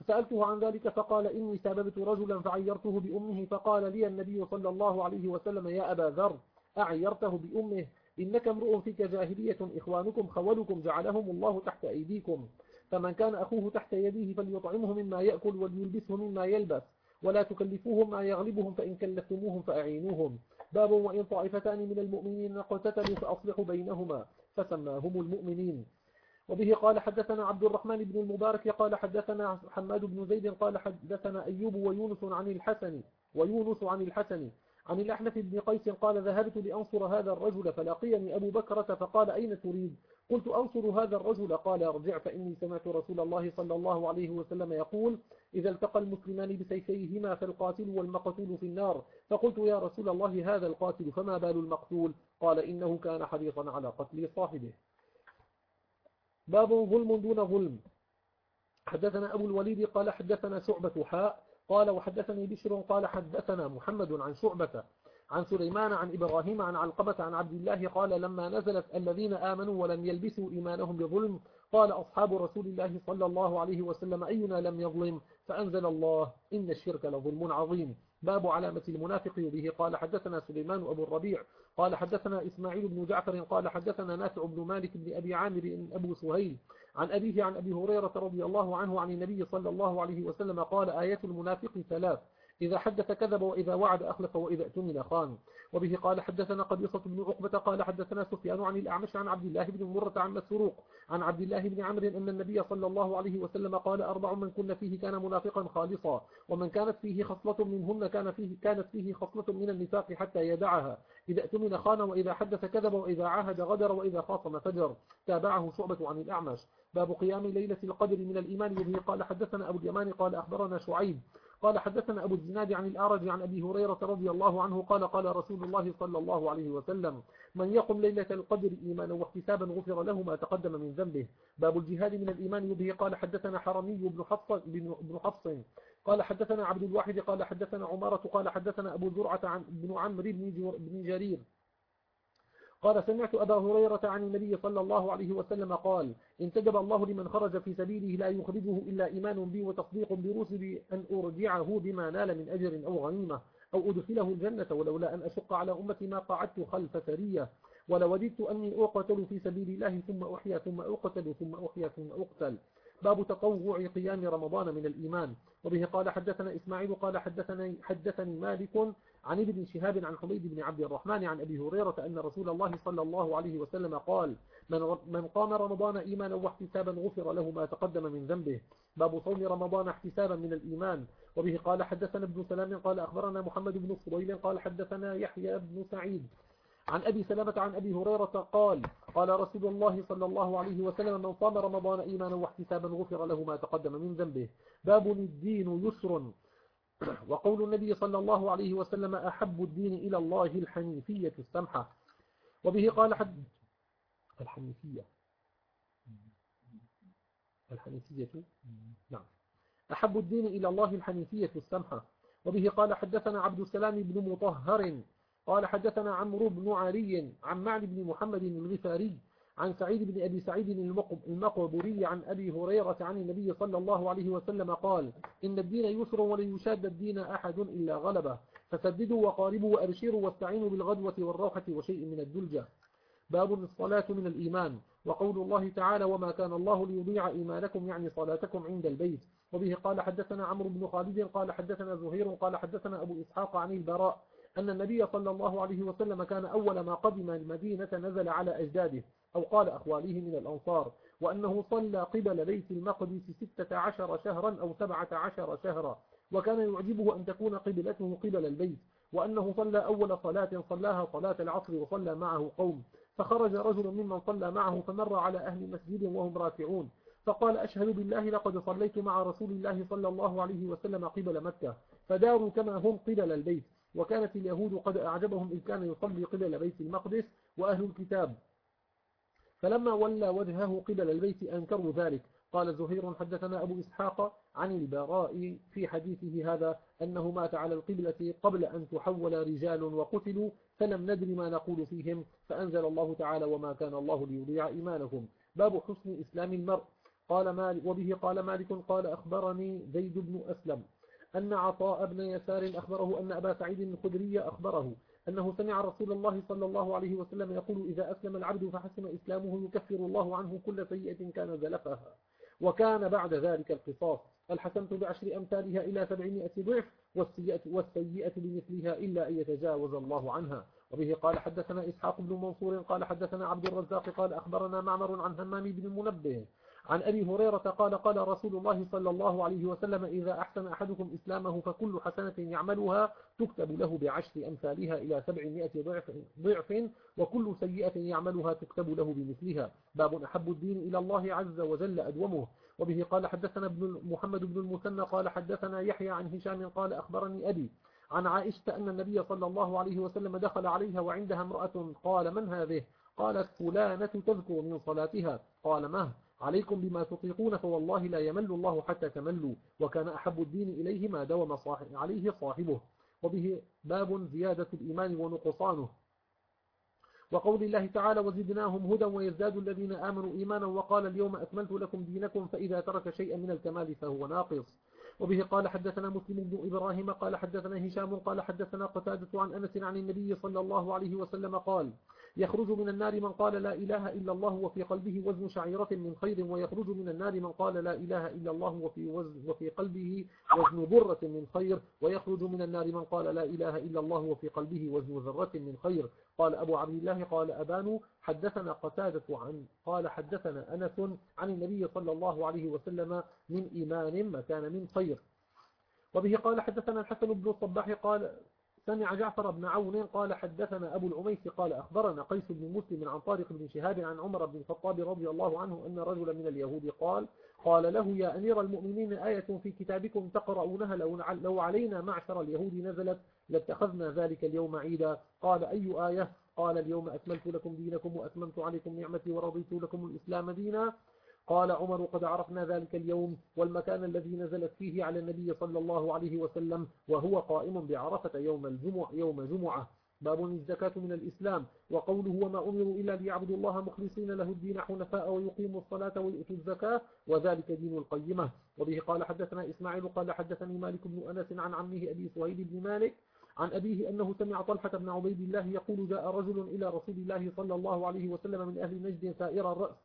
[SPEAKER 2] فسألته عن ذلك فقال إني سببت رجلا فعيرته بأمه فقال لي النبي صلى الله عليه وسلم يا أبا ذر أعيرته بأمه إنك امرؤ فيك جاهلية إخوانكم خولكم جعلهم الله تحت أيديكم. فمن كان أخوه تحت يديه فليطعمه مما يأكل وليلبسه مما يلبس ولا تكلفوهم ما يغلبهم فإن كلفتموهم فأعينوهم. باب وإن طائفتان من المؤمنين اقتتلوا فأصلحوا بينهما فسماهم المؤمنين. وبه قال حدثنا عبد الرحمن بن المبارك قال حدثنا حماد بن زيد قال حدثنا أيوب ويونس عن الحسن ويونس عن الحسن. عن الأحنف بن قيس قال ذهبت لأنصر هذا الرجل فلاقيني أبو بكرة فقال أين تريد؟ قلت أنصر هذا الرجل. قال ارجع فإني سمعت رسول الله صلى الله عليه وسلم يقول إذا التقى المسلمان بسيفيهما فالقاتل والمقتول في النار. فقلت يا رسول الله هذا القاتل فما بال المقتول؟ قال إنه كان حريصا على قتل صاحبه. باب ظلم دون ظلم. حدثنا أبو الوليد قال حدثنا شعبة حاء قال وحدثني بشر قال حدثنا محمد عن شعبة عن سليمان عن إبراهيم عن علقبة عن عبد الله قال لما نزلت الذين آمنوا ولم يلبسوا إيمانهم بظلم قال أصحاب رسول الله صلى الله عليه وسلم أينا لم يظلم؟ فأنزل الله إن الشرك لظلم عظيم. باب علامة المنافق به. قال حدثنا سليمان أبو الربيع. قال حدثنا إسماعيل بن جعفر. قال حدثنا نافع بن مالك بن أبي عامر أبو سهيل. عن أبيه عن أبي هريرة رضي الله عنه عن النبي صلى الله عليه وسلم قال آيات المنافق ثلاث. إذا حدث كذب وإذا وعد أخلف وإذا اؤتمن خان. وبه قال حدثنا قبيصة بن عقبة قال حدثنا سفيان عن الأعمش عن عبد الله بن مرة عن مسروق عن عبد الله بن عمرو أن النبي صلى الله عليه وسلم قال أربع من كن فيه كان منافقا خالصا ومن كانت فيه خصلة منهن كان فيه كانت فيه خصلة من النفاق حتى يدعها. إذا اؤتمن خان وإذا حدث كذب وإذا عاهد غدر وإذا خاصم فجر. تابعه شعبة عن الأعمش. باب قيام ليلة القدر من الإيمان. وبه قال حدثنا أبو اليمان قال أخبرنا شعيب قال حدثنا أبو الزناد عن الأعرج عن أبي هريرة رضي الله عنه قال قال رسول الله صلى الله عليه وسلم من يقم ليلة القدر إيمانا واحتسابا غفر له ما تقدم من ذنبه. باب الجهاد من الإيمان وبه قال حدثنا حرمي بن حفص بن حفص. قال حدثنا عبد الواحد. قال حدثنا عمارة. قال حدثنا أبو زرعة عن بن عمرو بن جرير. قال سمعت أبا هريرة عن النبي صلى الله عليه وسلم قال انتجب الله لمن خرج في سبيله لا يخرجه إلا إيمان بي وتصديق برسل أن أرجعه بما نال من أجر أو غنيمة أو أدخله الجنة ولولا أن أشق على أمتي ما قعدت خلف سرية ولوددت أني أقتل في سبيل الله ثم أحيا ثم أقتل ثم أحيا ثم أقتل. باب تطوع قيام رمضان من الإيمان. وبه قال حدثنا إسماعيل قال حدثني, حدثني مالك عن ابن شهاب عن حميد بن عبد الرحمن عن أبي هريرة أن رسول الله صلى الله عليه وسلم قال من, من قام رمضان إيمانا واحتسابا غفر له ما تقدم من ذنبه. باب صوم رمضان احتسابا من الإيمان. وبه قال حدثنا ابن سلام قال أخبرنا محمد بن فضيل قال حدثنا يحيى بن سعيد عن أبي سلمة عن أبي هريرة قال قال رسول الله صلى الله عليه وسلم من صام رمضان إيمانا واحتسابا غفر له ما تقدم من ذنبه. باب الدين يسر. <clears throat> وقول النبي صلى الله عليه وسلم أحب الدين إلى الله الحنيفية السمحة. وبه قال حد الحنيفية. الحنيفية؟ نعم. أحب الدين إلى الله الحنيفية السمحة. وبه قال حدثنا عبد السلام بن مطهر. قال حدثنا عمرو بن علي عن معن بن محمد الغفاري عن سعيد بن أبي سعيد المقبري عن أبي هريرة عن النبي صلى الله عليه وسلم قال إن الدين يسر ولن يشاد الدين أحد إلا غلبه. فسددوا وقاربوا وأبشروا واستعينوا بالغدوة والروحة وشيء من الدلجة. باب الصلاة من الإيمان. وقول الله تعالى وما كان الله ليضيع إيمانكم يعني صلاتكم عند البيت. وبه قال حدثنا عمرو بن خالد قال حدثنا زهير قال حدثنا أبو إسحاق عن البراء أن النبي صلى الله عليه وسلم كان أول ما قدم المدينة نزل على أجداده أو قال أخواله من الأنصار وأنه صلى قبل بيت المقدس ستة عشر شهرا أو سبعة عشر شهرا وكان يعجبه أن تكون قبلته قبل البيت وأنه صلى أول صلاة صلاها صلاة العصر وصلى معه قوم. فخرج رجل ممن صلى معه فمر على أهل مسجد وهم راكعون. فقال أشهد بالله لقد صليت مع رسول الله صلى الله عليه وسلم قبل مكة. فداروا كما هم قبل البيت. وكانت اليهود قد أعجبهم إذ كان يصلي قبل بيت المقدس وأهل الكتاب. فلما ولى وجهه قبل البيت أنكروا ذلك. قال زهير حدثنا أبو إسحاق عن البراء في حديثه هذا أنه مات على القبلة قبل أن تحول رجال وقتلوا فلم ندر ما نقول فيهم فأنزل الله تعالى وما كان الله ليضيع إيمانهم. باب حسن إسلام المرء. قال مالك وبه قال مالك قال أخبرني زيد بن أسلم. أن عطاء بن يسار أخبره أن أبا سعيد الخدري أخبره أنه سمع رسول الله صلى الله عليه وسلم يقول إذا أسلم العبد فحسن إسلامه يكفر الله عنه كل سيئة كان زلفها وكان بعد ذلك القصاص الحسنة بعشر أمثالها إلى سبعمائة ضعف والسيئة, والسيئة بمثلها إلا أن يتجاوز الله عنها وبه قال حدثنا إسحاق بن منصور قال حدثنا عبد الرزاق قال أخبرنا معمر عن همام بن المنبه عن أبي هريرة قال قال رسول الله صلى الله عليه وسلم إذا أحسن أحدكم إسلامه فكل حسنة يعملها تكتب له بعشر أمثالها إلى سبعمائة ضعف, ضعف وكل سيئة يعملها تكتب له بمثلها. باب أحب الدين إلى الله عز وجل أدومه. وبه قال حدثنا ابن محمد بن المثنى قال حدثنا يحيى عن هشام قال أخبرني أبي عن عائشة أن النبي صلى الله عليه وسلم دخل عليها وعندها امرأة قال من هذه؟ قالت فلانة تذكر من صلاتها. قال مه؟ عليكم بما تطيقون فوالله لا يمل الله حتى تملوا وكان أحب الدين إليه ما دوم صاحب عليه صاحبه. وبه باب زيادة الإيمان ونقصانه. وقول الله تعالى وزدناهم هدى ويزداد الذين آمنوا إيمانا. وقال اليوم أكملت لكم دينكم فإذا ترك شيئا من الكمال فهو ناقص. وبه قال حدثنا مسلم بن إبراهيم قال حدثنا هشام قال حدثنا قتادة عن أنس عن النبي صلى الله عليه وسلم قال يخرج من النار من قال لا إله إلا الله وفي قلبه وزن شعيرة من خير ويخرج من النار من قال لا إله إلا الله وفي, وزن وفي قلبه وزن ذرة من خير ويخرج من النار من قال لا إله إلا الله وفي قلبه وزن ذرة من خير. قال أبو عبد الله قال أبان حدثنا قتادة عن قال حدثنا أنس عن النبي صلى الله عليه وسلم من إيمان ما كان من خير. وبه قال حدثنا الحسن بن الصباح قال سمع جعفر بن عون قال حدثنا أبو العميس قال أخبرنا قيس بن مسلم عن طارق بن شهاب عن عمر بن الخطاب رضي الله عنه أن رجلا من اليهود قال قال له يا أمير المؤمنين آية في كتابكم تقرؤونها لو علينا معشر اليهود نزلت لاتخذنا ذلك اليوم عيدا. قال أي آية؟ قال اليوم أكملت لكم دينكم وأتممت عليكم نعمتي ورضيت لكم الإسلام دينا. قال عمر قد عرفنا ذلك اليوم والمكان الذي نزلت فيه على النبي صلى الله عليه وسلم وهو قائم بعرفة يوم الجمعة يوم جمعة. باب الزكاة من الإسلام. وقوله وما أمروا إلا ليعبدوا الله مخلصين له الدين حنفاء ويقيموا الصلاة ويؤتوا الزكاة وذلك دين القيمة. وبه قال حدثنا إسماعيل قال حدثني مالك بن أنس عن عمه أبي سهيل بن مالك عن أبيه أنه سمع طلحة بن عبيد الله يقول جاء رجل إلى رسول الله صلى الله عليه وسلم من أهل نجد سائر الرأس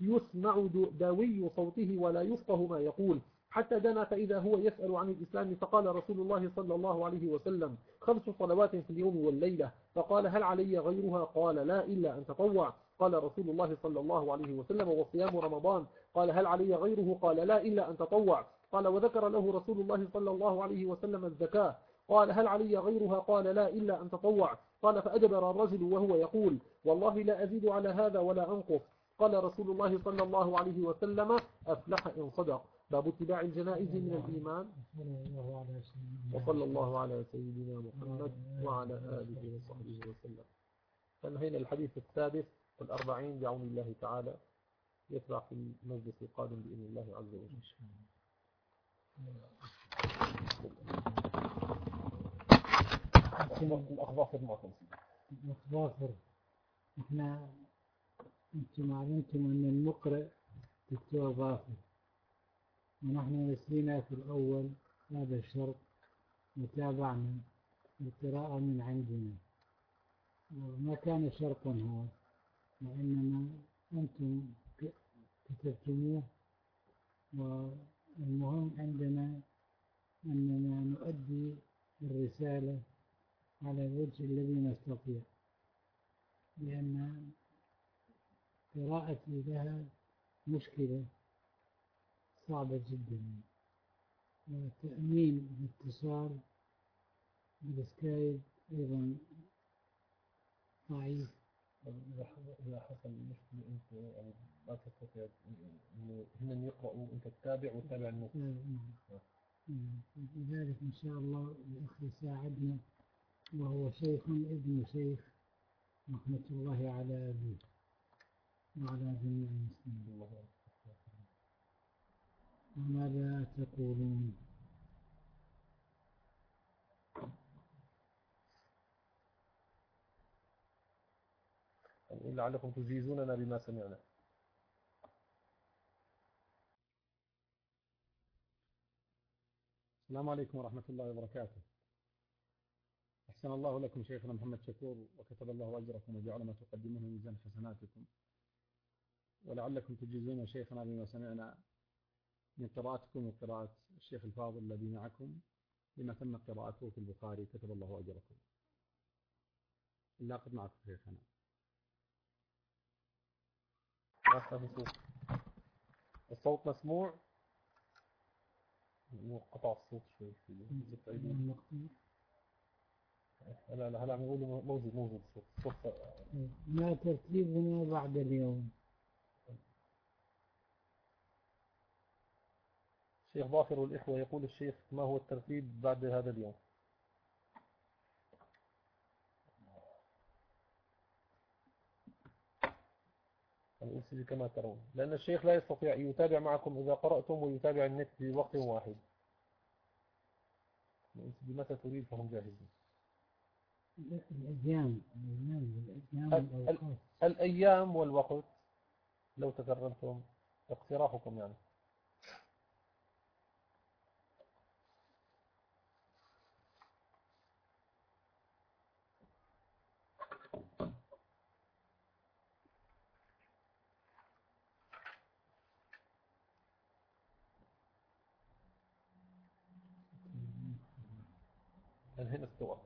[SPEAKER 2] يسمع دوي صوته ولا يفقه ما يقول. حتى دنا فإذا هو يسأل عن الإسلام فقال رسول الله صلى الله عليه وسلم خمس صلوات في اليوم والليلة. فقال هل علي غيرها؟ قال لا إلا أن تطوع. قال رسول الله صلى الله عليه وسلم وصيام رمضان. قال هل علي غيره؟ قال لا إلا أن تطوع. قال وذكر له رسول الله صلى الله عليه وسلم الزكاة. قال هل علي غيرها؟ قال لا إلا أن تطوع. قال فأدبر الرجل وهو يقول والله لا أزيد على هذا ولا أنقص. قال رسول الله صلى الله عليه وسلم أفلح إن صدق. باب اتباع الجنائز من الإيمان. وصلى الله على سيدنا محمد وعلى آله وصحبه وسلم. فانهينا الحديث السادس والأربعين بعون الله تعالى. يتبع في المجلس القادم بإذن الله عز وجل. الأخباصر معكم
[SPEAKER 3] الأخباصر إحنا أنتم علمتم أن المقرئ دكتور ظافر ونحن نسينا في الأول هذا الشرط وتابعنا القراءة من عندنا. وما كان شرطا هو وإنما أنتم كتبتموه. والمهم عندنا أننا نؤدي الرسالة على الوجه الذي نستطيع لأن قراءتي لها مشكلة صعبة جدا. وتأمين الاتصال بالسكايب أيضا ضعيف.
[SPEAKER 2] إذا حصل مشكلة أنت يعني ما تستطيع إنه هن يقرأوا أنت تتابع وتتابع النص. نعم.
[SPEAKER 3] لذلك إن شاء الله الأخ يساعدنا وهو شيخ ابن شيخ رحمة الله على أبيه. وعلى جميع المسلمين وماذا تقولون.
[SPEAKER 2] لعلكم تجيزوننا بما سمعنا.
[SPEAKER 1] السلام عليكم ورحمة الله وبركاته. أحسن الله لكم شيخنا محمد شكور وكتب الله أجركم وجعل ما تقدمونه ميزان حسناتكم. ولعلكم تجيزون شيخنا بما سمعنا من قراءتكم وقراءة الشيخ الفاضل الذي معكم لما تم قراءته في البخاري. كتب الله أجركم. اللاقط معكم شيخنا.
[SPEAKER 2] الصوت مسموع. قطع الصوت شوي. لا لا هلا يقولوا موجود موجود الصوت.
[SPEAKER 3] ما ترتيبنا بعد اليوم.
[SPEAKER 2] الشيخ ظافر والإخوة يقول الشيخ ما هو الترتيب بعد هذا اليوم؟ الأنسجي كما ترون. لأن الشيخ لا يستطيع يتابع معكم إذا قرأتم ويتابع النت في وقت واحد. الأنسجي متى تريد؟ فهم جاهزين.
[SPEAKER 3] الأيام الأيام
[SPEAKER 2] الأيام والوقت لو تكرمتم اقتراحكم يعني هنا استوى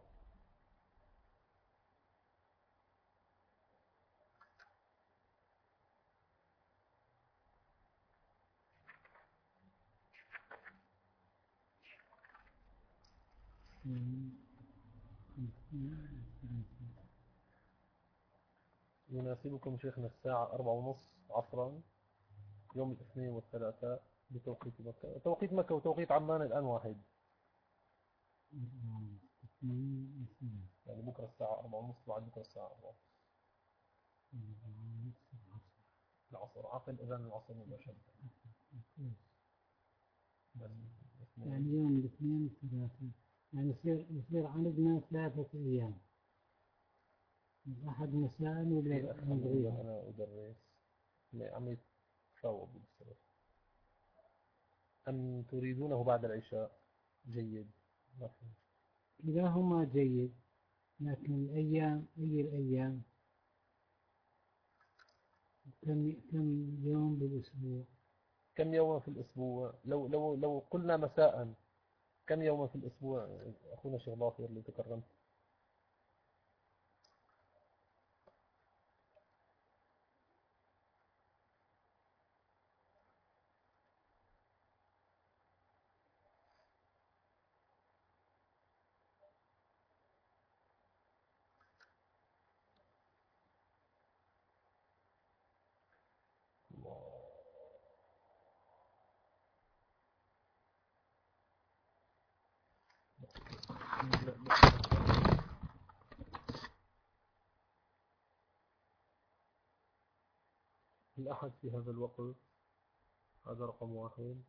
[SPEAKER 2] يناسبكم شيخنا الساعة أربعة ونصف عصرا يوم الاثنين والثلاثاء بتوقيت مكة. توقيت مكة وتوقيت عمان الآن واحد. يعني بكرة الساعة أربعة ونصف بعد بكرة الساعة أربعة العصر عقل إذن العصر مباشرة.
[SPEAKER 3] يعني يوم الاثنين ثلاثة يعني يصير يصير عندنا ثلاثة أيام. الأحد مساء ولا
[SPEAKER 2] أنا أدرس عم يتفاوض أم تريدونه بعد العشاء. جيد. ما في
[SPEAKER 3] كلاهما جيد لكن الأيام أي الأيام؟ كم كم يوم بالأسبوع؟
[SPEAKER 2] كم يوما في الأسبوع؟ لو لو لو قلنا مساء. كم يوما في الأسبوع أخونا شيخ ظافر اللي تكرمت؟ الأحد في هذا الوقت هذا رقم واحد.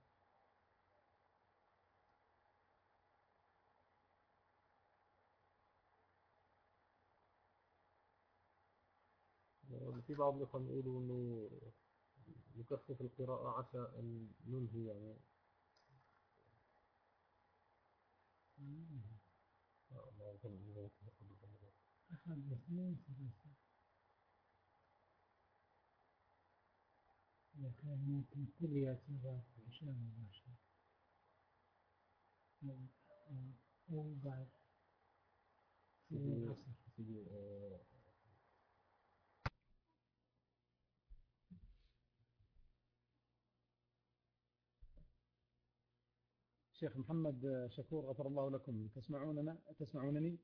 [SPEAKER 2] في بعض الإخوة يقولوا إنه يكثف القراءة عسى أن ننهي يعني.
[SPEAKER 3] أحد اثنين ثلاثة إذا كان ممكن كل يعتبر عشاء مباشر أو بعد العصر
[SPEAKER 1] شيخ محمد شكور غفر الله لكم. تسمعوننا؟ تسمعونني؟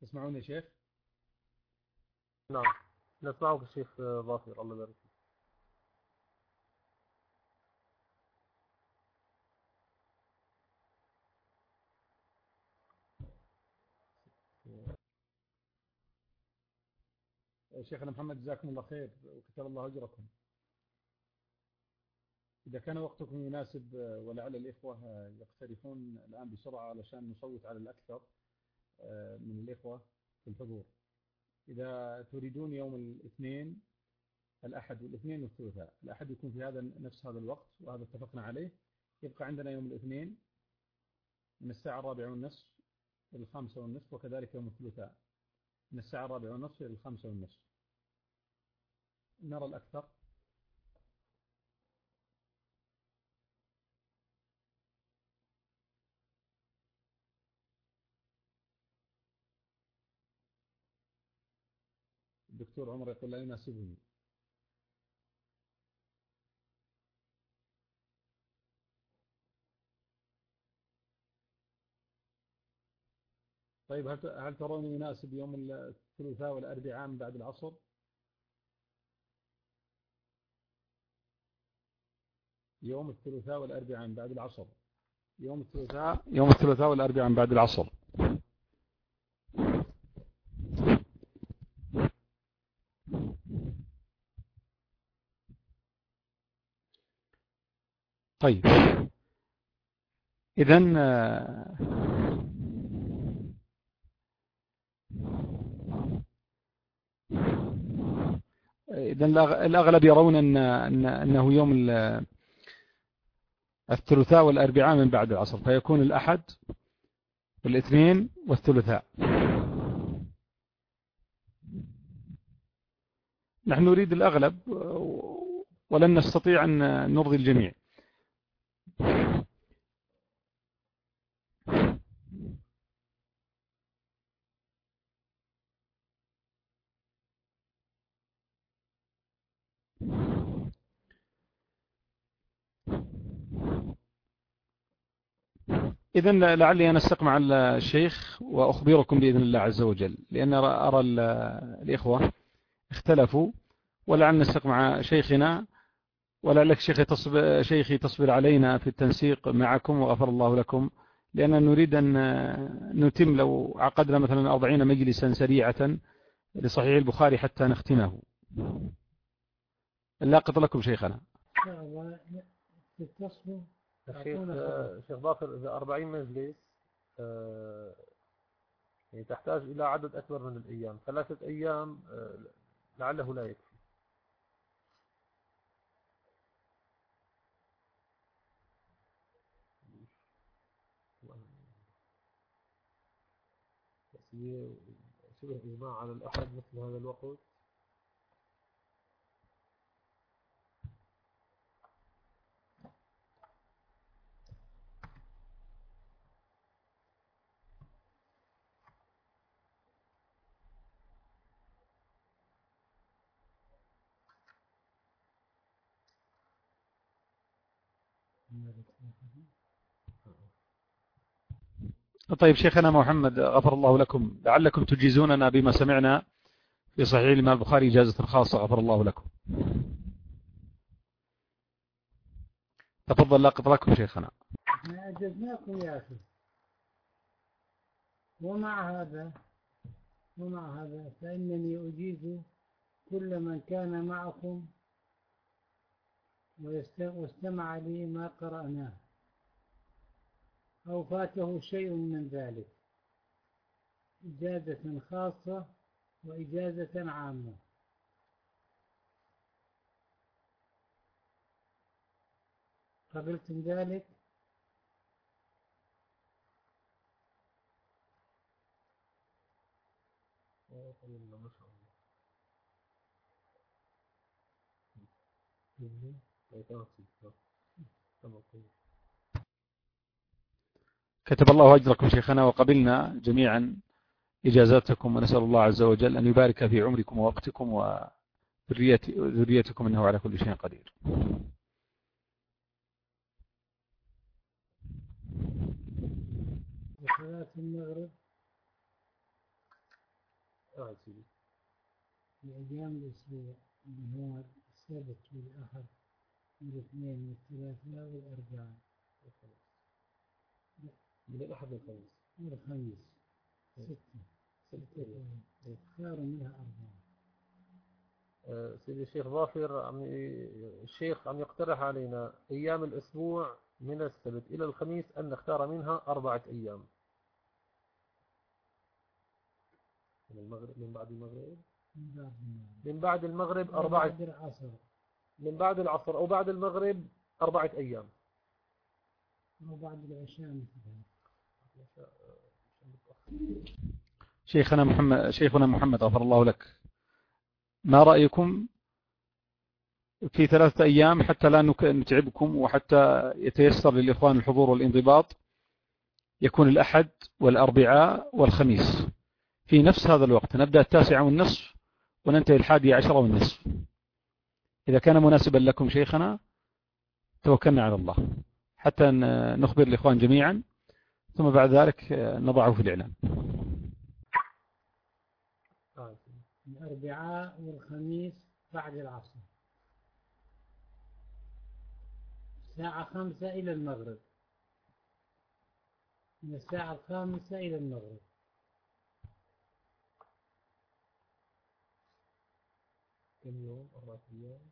[SPEAKER 1] تسمعوني شيخ؟
[SPEAKER 2] نعم. نسمعك الشيخ ظافر الله يبارك فيك.
[SPEAKER 1] شيخنا محمد جزاكم الله خير وكتب الله أجركم. إذا كان وقتكم يناسب ولعل الإخوة يقترحون الآن بسرعة علشان نصوت على الأكثر من الإخوة في الحضور. إذا تريدون يوم الاثنين الأحد والاثنين والثلاثاء الأحد يكون في هذا نفس هذا الوقت وهذا اتفقنا عليه. يبقى عندنا يوم الاثنين من الساعة الرابعة والنصف إلى الخامسة والنصف وكذلك يوم الثلاثاء من الساعة الرابعة والنصف إلى الخامسة والنصف. نرى الأكثر. الدكتور عمر يقول لا يناسبني. طيب هل هل ترون يناسب يوم الثلاثاء والأربعاء من بعد العصر؟ يوم الثلاثاء والأربعاء من بعد العصر. يوم الثلاثاء يوم الثلاثاء والأربعاء من بعد العصر. طيب. إذا إذا الأغلب يرون أن أنه يوم الثلاثاء والأربعاء من بعد العصر فيكون الأحد والاثنين والثلاثاء. نحن نريد الأغلب ولن نستطيع أن نرضي الجميع. إذا لعلي أنا استقمع الشيخ وأخبركم بإذن الله عز وجل لأن أرى الإخوة اختلفوا ولعل نستقمع شيخنا ولعلك شيخي تصبر, شيخي تصبر علينا في التنسيق معكم وغفر الله لكم لأننا نريد أن نتم لو عقدنا مثلا أربعين مجلسا سريعة لصحيح البخاري حتى نختمه لاقط لكم شيخنا
[SPEAKER 2] الشيخ آه، شيخ ظافر إذا 40 مجلس آه، يعني تحتاج إلى عدد أكبر من الأيام. ثلاثة أيام آه، لعله لا يكفي. شبه إجماع على الأحد مثل هذا الوقت.
[SPEAKER 1] طيب شيخنا محمد غفر الله لكم. لعلكم تجيزوننا بما سمعنا في صحيح الإمام البخاري إجازة خاصة. غفر الله لكم. تفضل لاقط لكم شيخنا.
[SPEAKER 3] أجزناكم يا أخي. ومع هذا ومع هذا فإنني أجيز كل من كان معكم واستمع لي ما قرأناه. أو فاته شيء من ذلك إجازة خاصة وإجازة عامة قبلتم ذلك
[SPEAKER 1] كتب الله أجركم شيخنا وقبلنا جميعا إجازاتكم ونسأل الله عز وجل أن يبارك في عمركم ووقتكم وذريتكم إنه على كل شيء قدير.
[SPEAKER 3] صلاة المغرب. في أيام الأسبوع اللي السبت والأحد والاثنين والثلاثاء والأربعاء.
[SPEAKER 2] من الأحد للخميس
[SPEAKER 3] والخميس ستة. ستة. خير منها أربعة.
[SPEAKER 2] آه، سيدي الشيخ ظافر عم الشيخ عم يقترح علينا أيام الأسبوع من السبت إلى الخميس أن نختار منها أربعة أيام. من المغرب من بعد المغرب؟ من بعد المغرب. أربعة.
[SPEAKER 3] بعد العصر.
[SPEAKER 2] من بعد العصر أو بعد المغرب أربعة أيام.
[SPEAKER 3] أو بعد العشاء مثلا.
[SPEAKER 1] شيخنا محمد شيخنا محمد غفر الله لك. ما رأيكم في ثلاثة أيام حتى لا نتعبكم وحتى يتيسر للإخوان الحضور والانضباط يكون الأحد والأربعاء والخميس. في نفس هذا الوقت نبدأ التاسعة والنصف وننتهي الحادي عشر والنصف. إذا كان مناسبا لكم شيخنا توكلنا على الله. حتى نخبر الإخوان جميعا. ثم بعد ذلك نضعه في الإعلان.
[SPEAKER 3] الأربعاء والخميس بعد العصر. الساعة خمسة إلى المغرب. من الساعة الخامسة إلى المغرب.
[SPEAKER 2] كم يوم؟ أربعة أيام.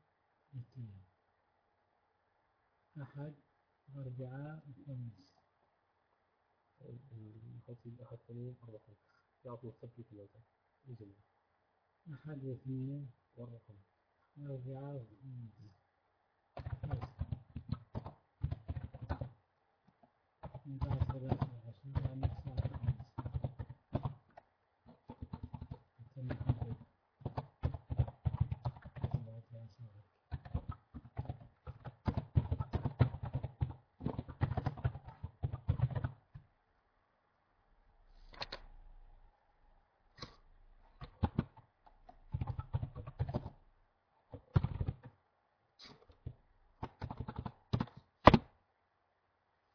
[SPEAKER 3] أحد أربعاء وخميس
[SPEAKER 2] حيث الأحد ثمين الرقم يعطي السبت ثلاثة
[SPEAKER 3] الجملة أحد
[SPEAKER 2] اثنين والرقم.
[SPEAKER 3] أربعة ممتاز